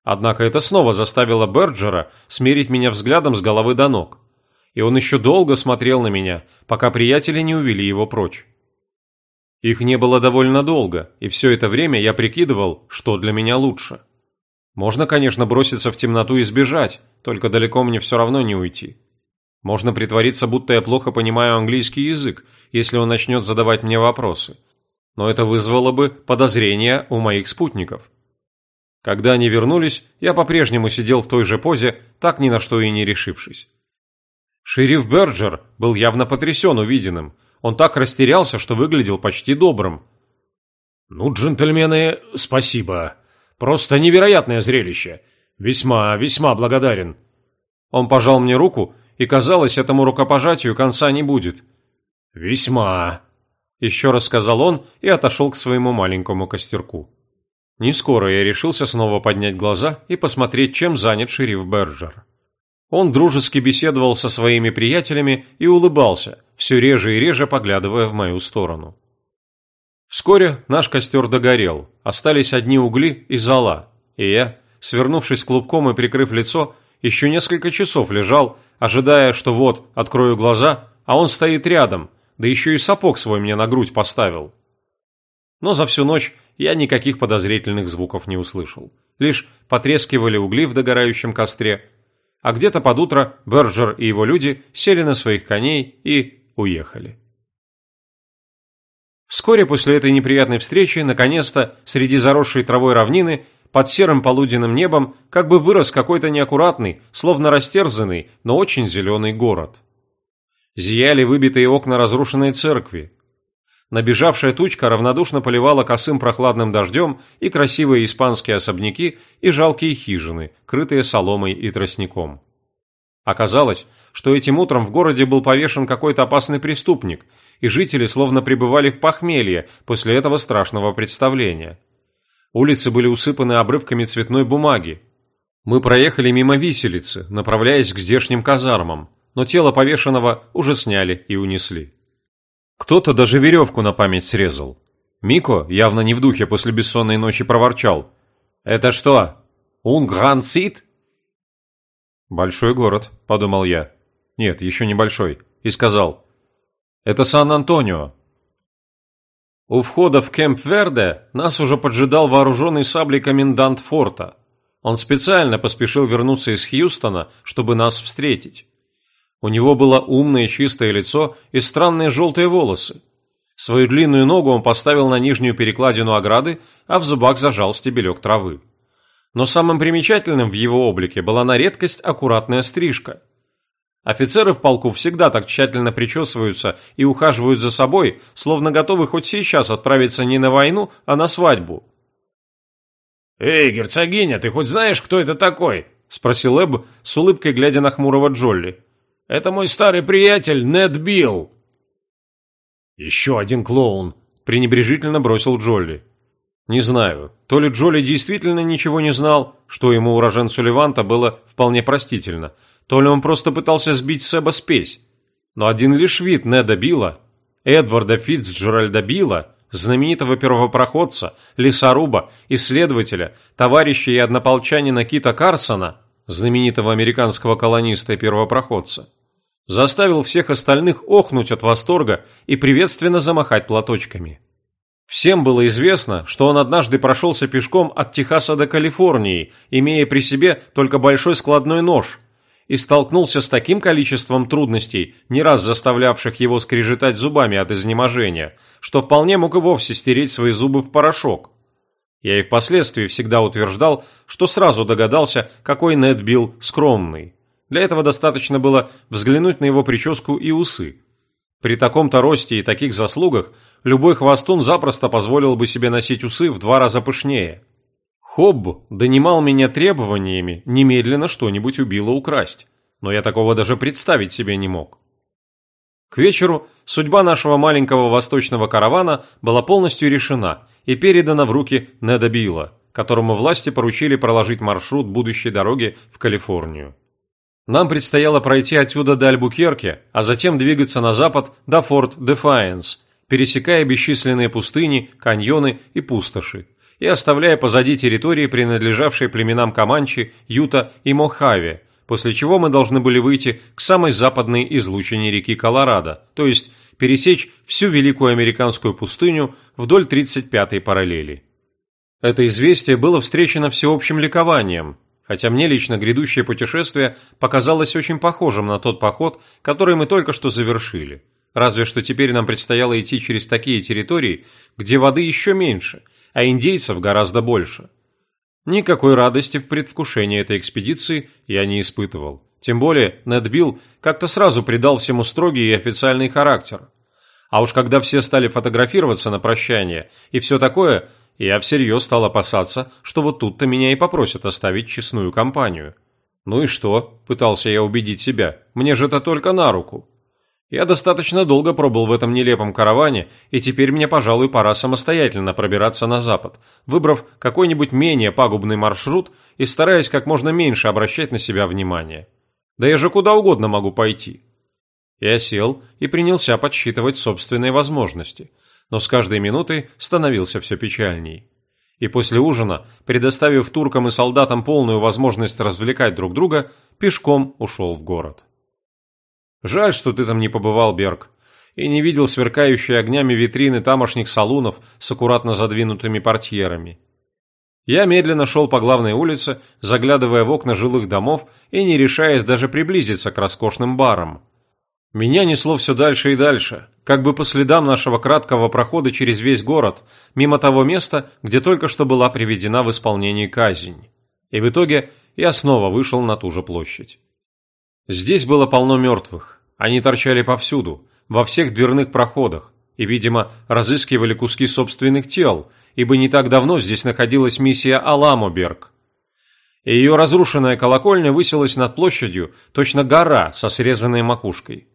Однако это снова заставило Берджера смерить меня взглядом с головы до ног. И он еще долго смотрел на меня, пока приятели не увели его прочь. Их не было довольно долго, и все это время я прикидывал, что для меня лучше. Можно, конечно, броситься в темноту и сбежать, только далеко мне все равно не уйти. Можно притвориться, будто я плохо понимаю английский язык, если он начнет задавать мне вопросы но это вызвало бы подозрения у моих спутников. Когда они вернулись, я по-прежнему сидел в той же позе, так ни на что и не решившись. Шериф Берджер был явно потрясен увиденным. Он так растерялся, что выглядел почти добрым. «Ну, джентльмены, спасибо. Просто невероятное зрелище. Весьма, весьма благодарен». Он пожал мне руку, и, казалось, этому рукопожатию конца не будет. «Весьма», еще раз сказал он и отошел к своему маленькому костерку. Не скоро я решился снова поднять глаза и посмотреть, чем занят шериф Берджер. Он дружески беседовал со своими приятелями и улыбался, все реже и реже поглядывая в мою сторону. Вскоре наш костер догорел, остались одни угли и зола, и я, свернувшись клубком и прикрыв лицо, еще несколько часов лежал, ожидая, что вот, открою глаза, а он стоит рядом, да еще и сапог свой мне на грудь поставил. Но за всю ночь я никаких подозрительных звуков не услышал. Лишь потрескивали угли в догорающем костре, а где-то под утро Берджер и его люди сели на своих коней и уехали. Вскоре после этой неприятной встречи, наконец-то, среди заросшей травой равнины, под серым полуденным небом, как бы вырос какой-то неаккуратный, словно растерзанный, но очень зеленый город. Зияли выбитые окна разрушенной церкви. Набежавшая тучка равнодушно поливала косым прохладным дождем и красивые испанские особняки и жалкие хижины, крытые соломой и тростником. Оказалось, что этим утром в городе был повешен какой-то опасный преступник, и жители словно пребывали в похмелье после этого страшного представления. Улицы были усыпаны обрывками цветной бумаги. Мы проехали мимо виселицы, направляясь к здешним казармам, но тело повешенного уже сняли и унесли. Кто-то даже веревку на память срезал. Мико, явно не в духе после бессонной ночи, проворчал. «Это что, un grand сит?» «Большой город», — подумал я. «Нет, еще не большой». И сказал. «Это Сан-Антонио». У входа в Кемп Верде нас уже поджидал вооруженный саблей комендант форта. Он специально поспешил вернуться из Хьюстона, чтобы нас встретить. У него было умное чистое лицо и странные желтые волосы. Свою длинную ногу он поставил на нижнюю перекладину ограды, а в зубах зажал стебелек травы. Но самым примечательным в его облике была на редкость аккуратная стрижка. Офицеры в полку всегда так тщательно причесываются и ухаживают за собой, словно готовы хоть сейчас отправиться не на войну, а на свадьбу. «Эй, герцогиня, ты хоть знаешь, кто это такой?» – спросил Эб, с улыбкой глядя на хмурого Джолли. «Это мой старый приятель Нед Билл». «Еще один клоун», – пренебрежительно бросил Джолли. Не знаю, то ли Джолли действительно ничего не знал, что ему уроженцу Леванта было вполне простительно, то ли он просто пытался сбить Себа спесь. Но один лишь вид Неда Билла, Эдварда Фитцджеральда Билла, знаменитого первопроходца, лесоруба, исследователя, товарища и однополчанина Кита Карсона, знаменитого американского колониста и первопроходца, заставил всех остальных охнуть от восторга и приветственно замахать платочками. Всем было известно, что он однажды прошелся пешком от Техаса до Калифорнии, имея при себе только большой складной нож, и столкнулся с таким количеством трудностей, не раз заставлявших его скрежетать зубами от изнеможения, что вполне мог и вовсе стереть свои зубы в порошок. Я и впоследствии всегда утверждал, что сразу догадался, какой Нед Билл скромный. Для этого достаточно было взглянуть на его прическу и усы. При таком-то росте и таких заслугах любой хвостун запросто позволил бы себе носить усы в два раза пышнее. Хобб донимал меня требованиями немедленно что-нибудь убило украсть, но я такого даже представить себе не мог. К вечеру судьба нашего маленького восточного каравана была полностью решена и передана в руки Неда Билла, которому власти поручили проложить маршрут будущей дороги в Калифорнию. Нам предстояло пройти отсюда до Альбукерке, а затем двигаться на запад до Форт Дефайенс, пересекая бесчисленные пустыни, каньоны и пустоши, и оставляя позади территории, принадлежавшие племенам Каманчи, Юта и Мохаве, после чего мы должны были выйти к самой западной излучине реки Колорадо, то есть пересечь всю Великую Американскую пустыню вдоль 35-й параллели. Это известие было встречено всеобщим ликованием, хотя мне лично грядущее путешествие показалось очень похожим на тот поход, который мы только что завершили. Разве что теперь нам предстояло идти через такие территории, где воды еще меньше – а индейцев гораздо больше. Никакой радости в предвкушении этой экспедиции я не испытывал. Тем более Нед Билл как-то сразу придал всему строгий и официальный характер. А уж когда все стали фотографироваться на прощание и все такое, я всерьез стал опасаться, что вот тут-то меня и попросят оставить честную компанию. Ну и что, пытался я убедить себя, мне же это только на руку. Я достаточно долго пробыл в этом нелепом караване, и теперь мне, пожалуй, пора самостоятельно пробираться на запад, выбрав какой-нибудь менее пагубный маршрут и стараясь как можно меньше обращать на себя внимание. Да я же куда угодно могу пойти. Я сел и принялся подсчитывать собственные возможности, но с каждой минутой становился все печальней. И после ужина, предоставив туркам и солдатам полную возможность развлекать друг друга, пешком ушел в город. Жаль, что ты там не побывал, Берг, и не видел сверкающие огнями витрины тамошних салунов с аккуратно задвинутыми портьерами. Я медленно шел по главной улице, заглядывая в окна жилых домов и не решаясь даже приблизиться к роскошным барам. Меня несло все дальше и дальше, как бы по следам нашего краткого прохода через весь город, мимо того места, где только что была приведена в исполнение казнь. И в итоге я снова вышел на ту же площадь. Здесь было полно мертвых. Они торчали повсюду, во всех дверных проходах, и, видимо, разыскивали куски собственных тел, ибо не так давно здесь находилась миссия Аламоберг. Ее разрушенная колокольня высилась над площадью, точно гора со срезанной макушкой.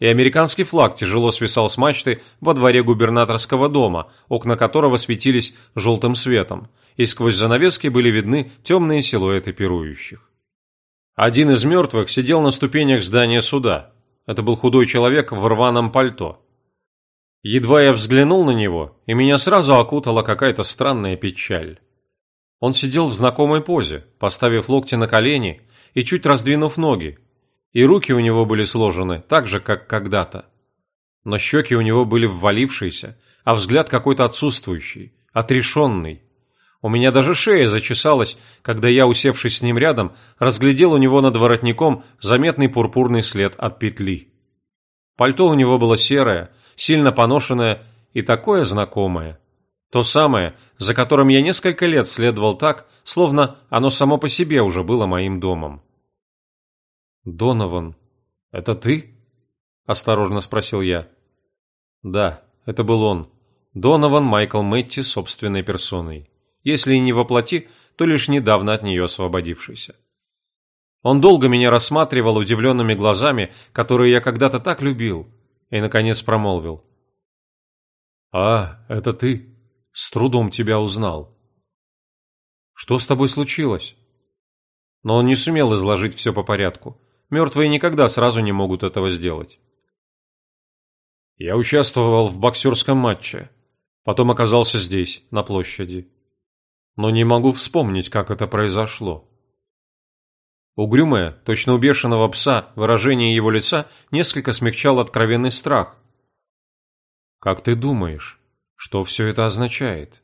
И американский флаг тяжело свисал с мачты во дворе губернаторского дома, окна которого светились желтым светом, и сквозь занавески были видны темные силуэты пирующих. Один из мертвых сидел на ступенях здания суда. Это был худой человек в рваном пальто. Едва я взглянул на него, и меня сразу окутала какая-то странная печаль. Он сидел в знакомой позе, поставив локти на колени и чуть раздвинув ноги, и руки у него были сложены так же, как когда-то. Но щеки у него были ввалившиеся, а взгляд какой-то отсутствующий, отрешенный. У меня даже шея зачесалась, когда я, усевшись с ним рядом, разглядел у него над воротником заметный пурпурный след от петли. Пальто у него было серое, сильно поношенное и такое знакомое. То самое, за которым я несколько лет следовал так, словно оно само по себе уже было моим домом. «Донован, это ты?» – осторожно спросил я. «Да, это был он. Донован Майкл Мэтти собственной персоной если и не воплоти, то лишь недавно от нее освободившийся. Он долго меня рассматривал удивленными глазами, которые я когда-то так любил, и, наконец, промолвил. «А, это ты? С трудом тебя узнал». «Что с тобой случилось?» Но он не сумел изложить все по порядку. Мертвые никогда сразу не могут этого сделать. Я участвовал в боксерском матче. Потом оказался здесь, на площади но не могу вспомнить, как это произошло. Угрюмое, точно у пса, выражение его лица несколько смягчал откровенный страх. «Как ты думаешь, что все это означает?»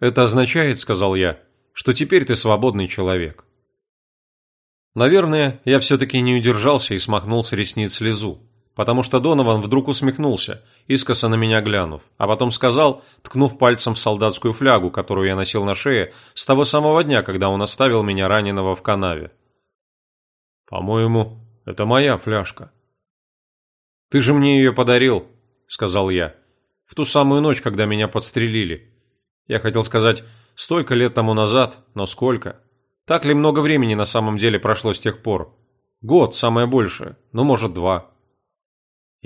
«Это означает, — сказал я, — что теперь ты свободный человек». Наверное, я все-таки не удержался и смахнул с ресниц слезу потому что Донован вдруг усмехнулся, искоса на меня глянув, а потом сказал, ткнув пальцем в солдатскую флягу, которую я носил на шее с того самого дня, когда он оставил меня раненого в канаве. «По-моему, это моя фляжка». «Ты же мне ее подарил», — сказал я, — «в ту самую ночь, когда меня подстрелили. Я хотел сказать, столько лет тому назад, но сколько? Так ли много времени на самом деле прошло с тех пор? Год, самое большее, ну, может, два».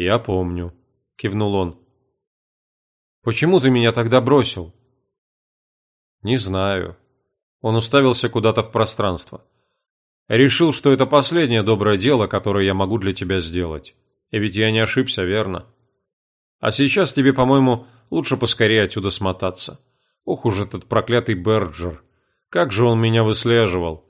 «Я помню», – кивнул он. «Почему ты меня тогда бросил?» «Не знаю». Он уставился куда-то в пространство. «Решил, что это последнее доброе дело, которое я могу для тебя сделать. И ведь я не ошибся, верно? А сейчас тебе, по-моему, лучше поскорее отсюда смотаться. Ох уж этот проклятый Берджер. Как же он меня выслеживал.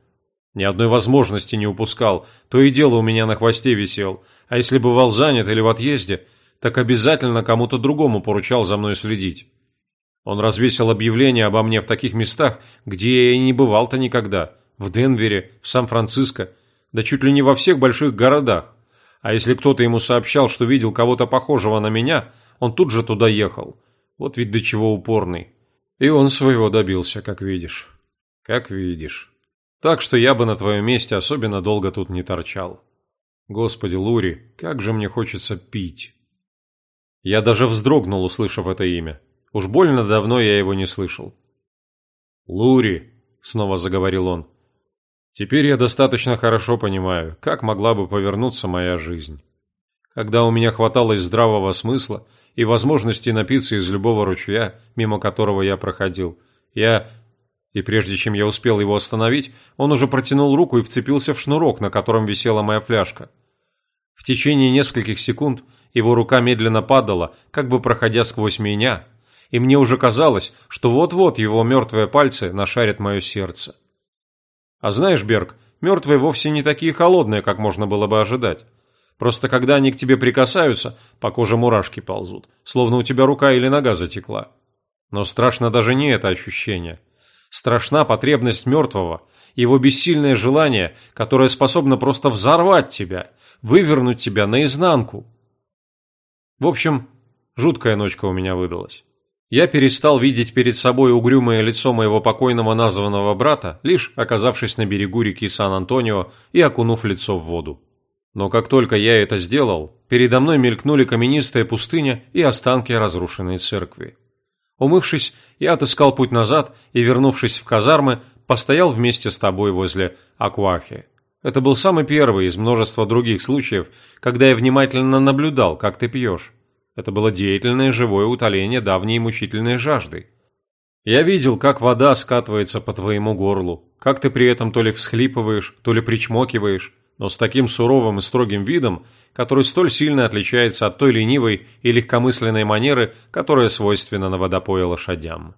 Ни одной возможности не упускал, то и дело у меня на хвосте висел, а если бывал занят или в отъезде, так обязательно кому-то другому поручал за мной следить. Он развесил объявления обо мне в таких местах, где я и не бывал-то никогда, в Денвере, в Сан-Франциско, да чуть ли не во всех больших городах. А если кто-то ему сообщал, что видел кого-то похожего на меня, он тут же туда ехал. Вот ведь до чего упорный. И он своего добился, как видишь. Как видишь. Так что я бы на твоем месте особенно долго тут не торчал. Господи, Лури, как же мне хочется пить. Я даже вздрогнул, услышав это имя. Уж больно давно я его не слышал. «Лури», — снова заговорил он, — «теперь я достаточно хорошо понимаю, как могла бы повернуться моя жизнь. Когда у меня хватало здравого смысла, и возможности напиться из любого ручья, мимо которого я проходил, я и прежде чем я успел его остановить, он уже протянул руку и вцепился в шнурок, на котором висела моя фляжка. В течение нескольких секунд его рука медленно падала, как бы проходя сквозь меня, и мне уже казалось, что вот-вот его мертвые пальцы нашарят мое сердце. А знаешь, Берг, мертвые вовсе не такие холодные, как можно было бы ожидать. Просто когда они к тебе прикасаются, по коже мурашки ползут, словно у тебя рука или нога затекла. Но страшно даже не это ощущение – Страшна потребность мертвого, его бессильное желание, которое способно просто взорвать тебя, вывернуть тебя наизнанку. В общем, жуткая ночка у меня выдалась. Я перестал видеть перед собой угрюмое лицо моего покойного названного брата, лишь оказавшись на берегу реки Сан-Антонио и окунув лицо в воду. Но как только я это сделал, передо мной мелькнули каменистая пустыня и останки разрушенной церкви. Умывшись, я отыскал путь назад и, вернувшись в казармы, постоял вместе с тобой возле Аквахи. Это был самый первый из множества других случаев, когда я внимательно наблюдал, как ты пьешь. Это было деятельное живое утоление давней мучительной жажды. Я видел, как вода скатывается по твоему горлу, как ты при этом то ли всхлипываешь, то ли причмокиваешь, но с таким суровым и строгим видом, который столь сильно отличается от той ленивой и легкомысленной манеры, которая свойственна на водопое лошадям.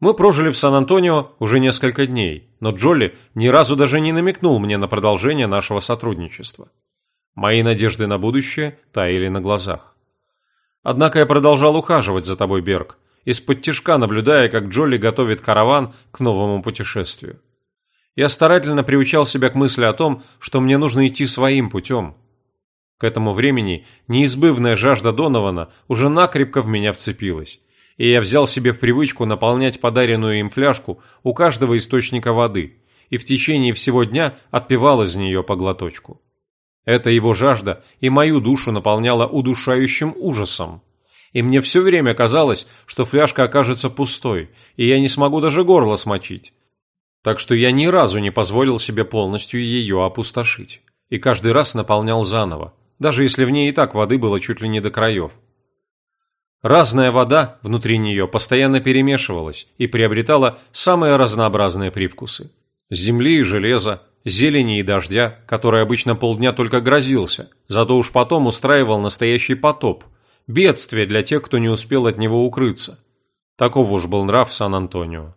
Мы прожили в Сан-Антонио уже несколько дней, но Джолли ни разу даже не намекнул мне на продолжение нашего сотрудничества. Мои надежды на будущее таяли на глазах. Однако я продолжал ухаживать за тобой, Берг, из-под тишка наблюдая, как Джолли готовит караван к новому путешествию. Я старательно приучал себя к мысли о том, что мне нужно идти своим путем. К этому времени неизбывная жажда Донована уже накрепко в меня вцепилась и я взял себе в привычку наполнять подаренную им фляжку у каждого источника воды и в течение всего дня отпивал из нее по глоточку. Эта его жажда и мою душу наполняла удушающим ужасом. И мне все время казалось, что фляжка окажется пустой, и я не смогу даже горло смочить. Так что я ни разу не позволил себе полностью ее опустошить. И каждый раз наполнял заново, даже если в ней и так воды было чуть ли не до краев. Разная вода внутри нее постоянно перемешивалась и приобретала самые разнообразные привкусы. Земли и железа, зелени и дождя, который обычно полдня только грозился, зато уж потом устраивал настоящий потоп, бедствие для тех, кто не успел от него укрыться. Таков уж был нрав Сан-Антонио.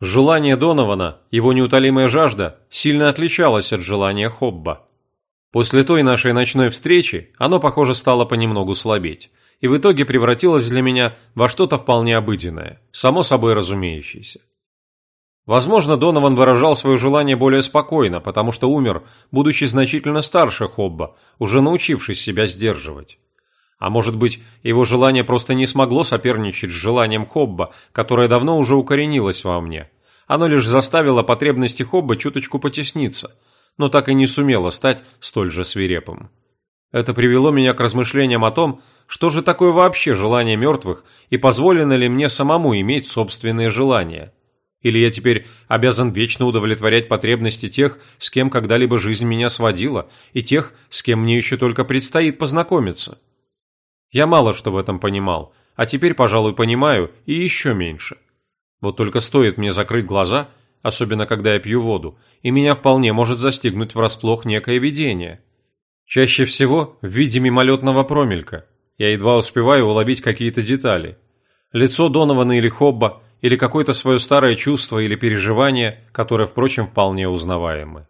Желание Донована, его неутолимая жажда, сильно отличалось от желания Хобба. После той нашей ночной встречи оно, похоже, стало понемногу слабеть – и в итоге превратилась для меня во что-то вполне обыденное, само собой разумеющееся. Возможно, Донован выражал свое желание более спокойно, потому что умер, будучи значительно старше Хобба, уже научившись себя сдерживать. А может быть, его желание просто не смогло соперничать с желанием Хобба, которое давно уже укоренилось во мне. Оно лишь заставило потребности Хобба чуточку потесниться, но так и не сумело стать столь же свирепым. Это привело меня к размышлениям о том, что же такое вообще желание мертвых и позволено ли мне самому иметь собственные желания. Или я теперь обязан вечно удовлетворять потребности тех, с кем когда-либо жизнь меня сводила, и тех, с кем мне еще только предстоит познакомиться. Я мало что в этом понимал, а теперь, пожалуй, понимаю и еще меньше. Вот только стоит мне закрыть глаза, особенно когда я пью воду, и меня вполне может застигнуть врасплох некое видение – Чаще всего в виде мимолетного промелька. Я едва успеваю уловить какие-то детали. Лицо Донована или Хобба, или какое-то свое старое чувство или переживание, которое, впрочем, вполне узнаваемы.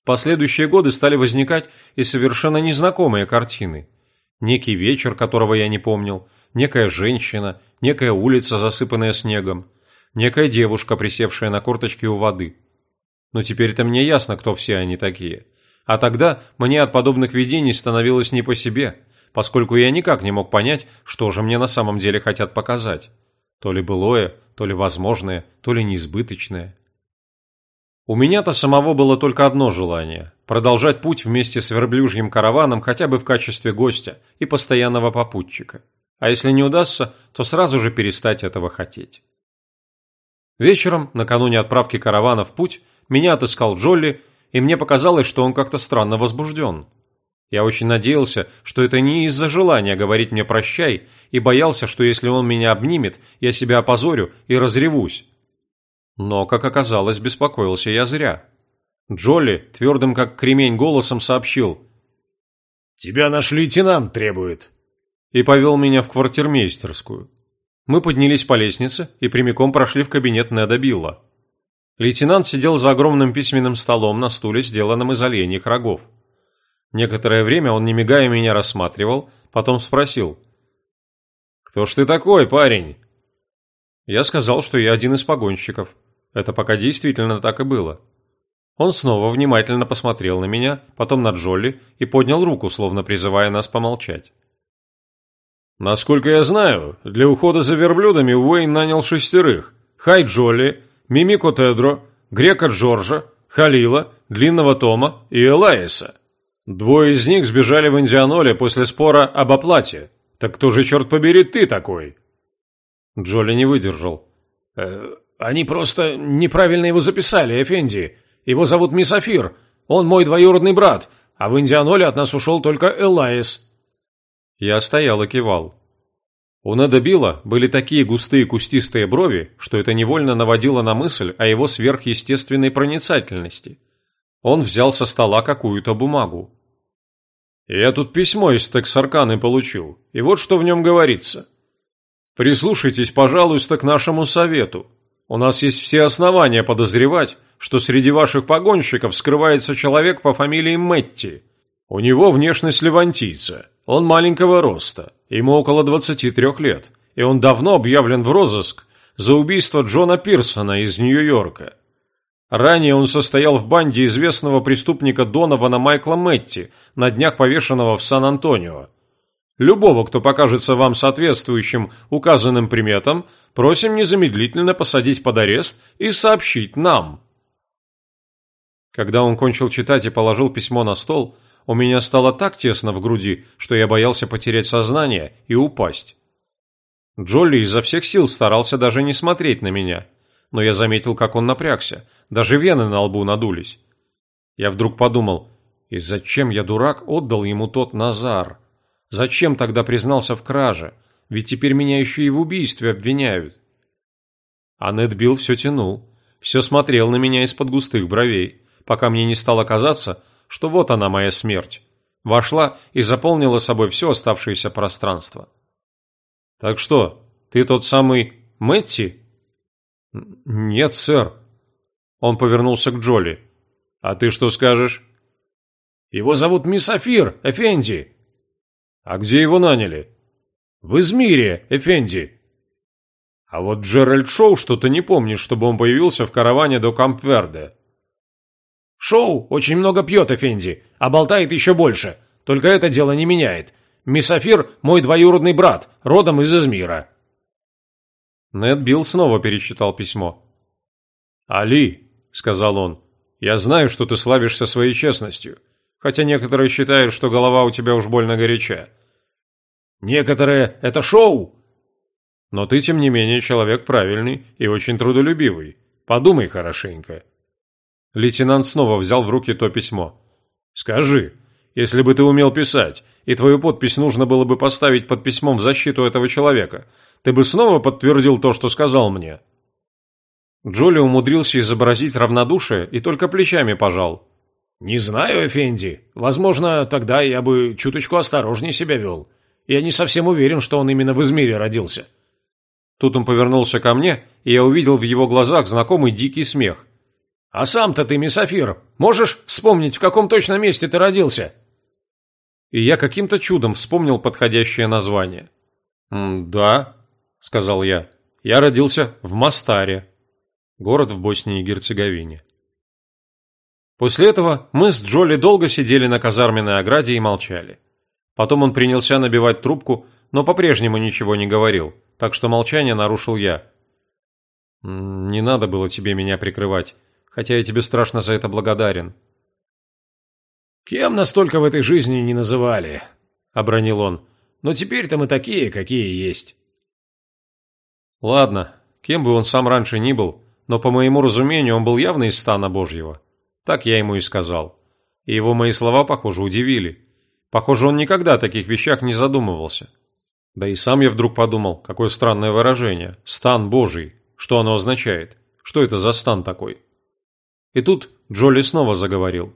В последующие годы стали возникать и совершенно незнакомые картины. Некий вечер, которого я не помнил, некая женщина, некая улица, засыпанная снегом, некая девушка, присевшая на корточки у воды. Но теперь-то мне ясно, кто все они такие. А тогда мне от подобных видений становилось не по себе, поскольку я никак не мог понять, что же мне на самом деле хотят показать. То ли былое, то ли возможное, то ли неизбыточное. У меня-то самого было только одно желание – продолжать путь вместе с верблюжьим караваном хотя бы в качестве гостя и постоянного попутчика. А если не удастся, то сразу же перестать этого хотеть. Вечером, накануне отправки каравана в путь, меня отыскал Джолли и мне показалось, что он как-то странно возбужден. Я очень надеялся, что это не из-за желания говорить мне «прощай», и боялся, что если он меня обнимет, я себя опозорю и разревусь. Но, как оказалось, беспокоился я зря. Джолли твердым как кремень голосом сообщил «Тебя наш лейтенант требует» и повел меня в квартирмейстерскую. Мы поднялись по лестнице и прямиком прошли в кабинет Неда Билла. Лейтенант сидел за огромным письменным столом на стуле, сделанном из оленьих рогов. Некоторое время он, не мигая, меня рассматривал, потом спросил. «Кто ж ты такой, парень?» Я сказал, что я один из погонщиков. Это пока действительно так и было. Он снова внимательно посмотрел на меня, потом на Джолли и поднял руку, словно призывая нас помолчать. «Насколько я знаю, для ухода за верблюдами Уэйн нанял шестерых. Хай Джолли, Мимико Тедро, Грека Джорджа, Халила, Длинного Тома и Элаиса. Двое из них сбежали в Индианоле после спора об оплате. Так кто же, черт побери, ты такой?» Джоли не выдержал. «Э, «Они просто неправильно его записали, Эфенди. Его зовут Мисафир. Он мой двоюродный брат, а в Индианоле от нас ушел только Элаис». Я стоял и кивал. У Неда Билла были такие густые кустистые брови, что это невольно наводило на мысль о его сверхъестественной проницательности. Он взял со стола какую-то бумагу. «Я тут письмо из Тексарканы получил, и вот что в нем говорится. Прислушайтесь, пожалуйста, к нашему совету. У нас есть все основания подозревать, что среди ваших погонщиков скрывается человек по фамилии Мэтти. У него внешность левантийца, он маленького роста, ему около 23 лет, и он давно объявлен в розыск за убийство Джона Пирсона из Нью-Йорка. Ранее он состоял в банде известного преступника Донована Майкла Мэтти, на днях повешенного в Сан-Антонио. Любого, кто покажется вам соответствующим указанным приметам, просим незамедлительно посадить под арест и сообщить нам. Когда он кончил читать и положил письмо на стол, у меня стало так тесно в груди, что я боялся потерять сознание и упасть. Джолли изо всех сил старался даже не смотреть на меня, но я заметил, как он напрягся, даже вены на лбу надулись. Я вдруг подумал, и зачем я, дурак, отдал ему тот Назар? Зачем тогда признался в краже? Ведь теперь меня еще и в убийстве обвиняют. А Нед Билл все тянул, все смотрел на меня из-под густых бровей, пока мне не стало казаться, что вот она моя смерть. Вошла и заполнила собой все оставшееся пространство. «Так что, ты тот самый Мэтти?» «Нет, сэр». Он повернулся к Джоли. «А ты что скажешь?» «Его зовут Мисафир, Эфенди», «А где его наняли?» «В Измире, Эфенди». «А вот Джеральд Шоу что-то не помнит, чтобы он появился в караване до Кампверде». «Шоу очень много пьет, Эфенди, а болтает еще больше. Только это дело не меняет. Мисафир – мой двоюродный брат, родом из Измира». Нед Билл снова перечитал письмо. «Али», – сказал он, – «я знаю, что ты славишься своей честностью хотя некоторые считают, что голова у тебя уж больно горяча. Некоторые – это шоу. Но ты, тем не менее, человек правильный и очень трудолюбивый. Подумай хорошенько. Лейтенант снова взял в руки то письмо. Скажи, если бы ты умел писать, и твою подпись нужно было бы поставить под письмом в защиту этого человека, ты бы снова подтвердил то, что сказал мне?» Джоли умудрился изобразить равнодушие и только плечами пожал. «Не знаю, Эфенди. Возможно, тогда я бы чуточку осторожнее себя вел. Я не совсем уверен, что он именно в Измире родился». Тут он повернулся ко мне, и я увидел в его глазах знакомый дикий смех. «А сам-то ты, Мисафир, можешь вспомнить, в каком точно месте ты родился?» И я каким-то чудом вспомнил подходящее название. «Да», — сказал я, — «я родился в Мастаре, город в Боснии и Герцеговине». После этого мы с Джоли долго сидели на казарменной ограде и молчали. Потом он принялся набивать трубку, но по-прежнему ничего не говорил, так что молчание нарушил я. «Не надо было тебе меня прикрывать, хотя я тебе страшно за это благодарен». «Кем нас только в этой жизни не называли», — обронил он. «Но теперь-то мы такие, какие есть». «Ладно, кем бы он сам раньше ни был, но, по моему разумению, он был явно из стана Божьего. Так я ему и сказал. И его мои слова, похоже, удивили. Похоже, он никогда о таких вещах не задумывался. Да и сам я вдруг подумал, какое странное выражение. «Стан Божий». Что оно означает? Что это за стан такой? И тут Джоли снова заговорил.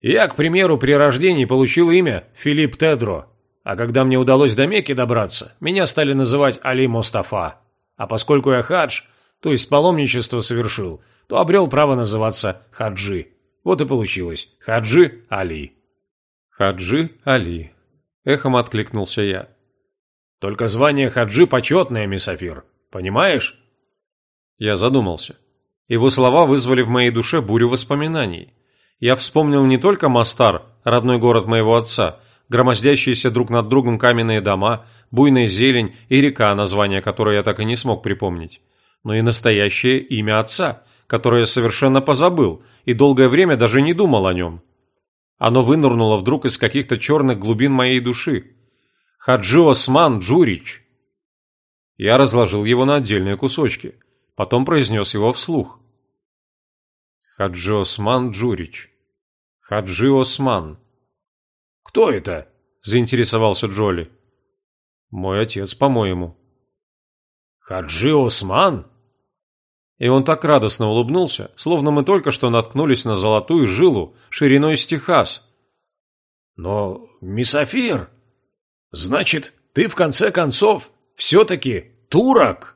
«Я, к примеру, при рождении получил имя Филипп Тедро, а когда мне удалось до Мекки добраться, меня стали называть Али Мустафа. А поскольку я хадж, то есть паломничество совершил, то обрел право называться Хаджи. Вот и получилось. Хаджи Али. Хаджи Али. Эхом откликнулся я. Только звание Хаджи почетное, Мисафир. Понимаешь? Я задумался. Его слова вызвали в моей душе бурю воспоминаний. Я вспомнил не только Мастар, родной город моего отца, громоздящиеся друг над другом каменные дома, буйная зелень и река, название которой я так и не смог припомнить, но и настоящее имя отца, которое я совершенно позабыл и долгое время даже не думал о нем. Оно вынырнуло вдруг из каких-то черных глубин моей души. Хаджи Осман Джурич. Я разложил его на отдельные кусочки, потом произнес его вслух. Хаджи Осман Джурич. Хаджи Осман. «Кто это?» – заинтересовался Джоли. Мой отец, по-моему. Хаджи Осман? И он так радостно улыбнулся, словно мы только что наткнулись на золотую жилу шириной с Техас. Но, Мисофир, значит, ты в конце концов все-таки турок?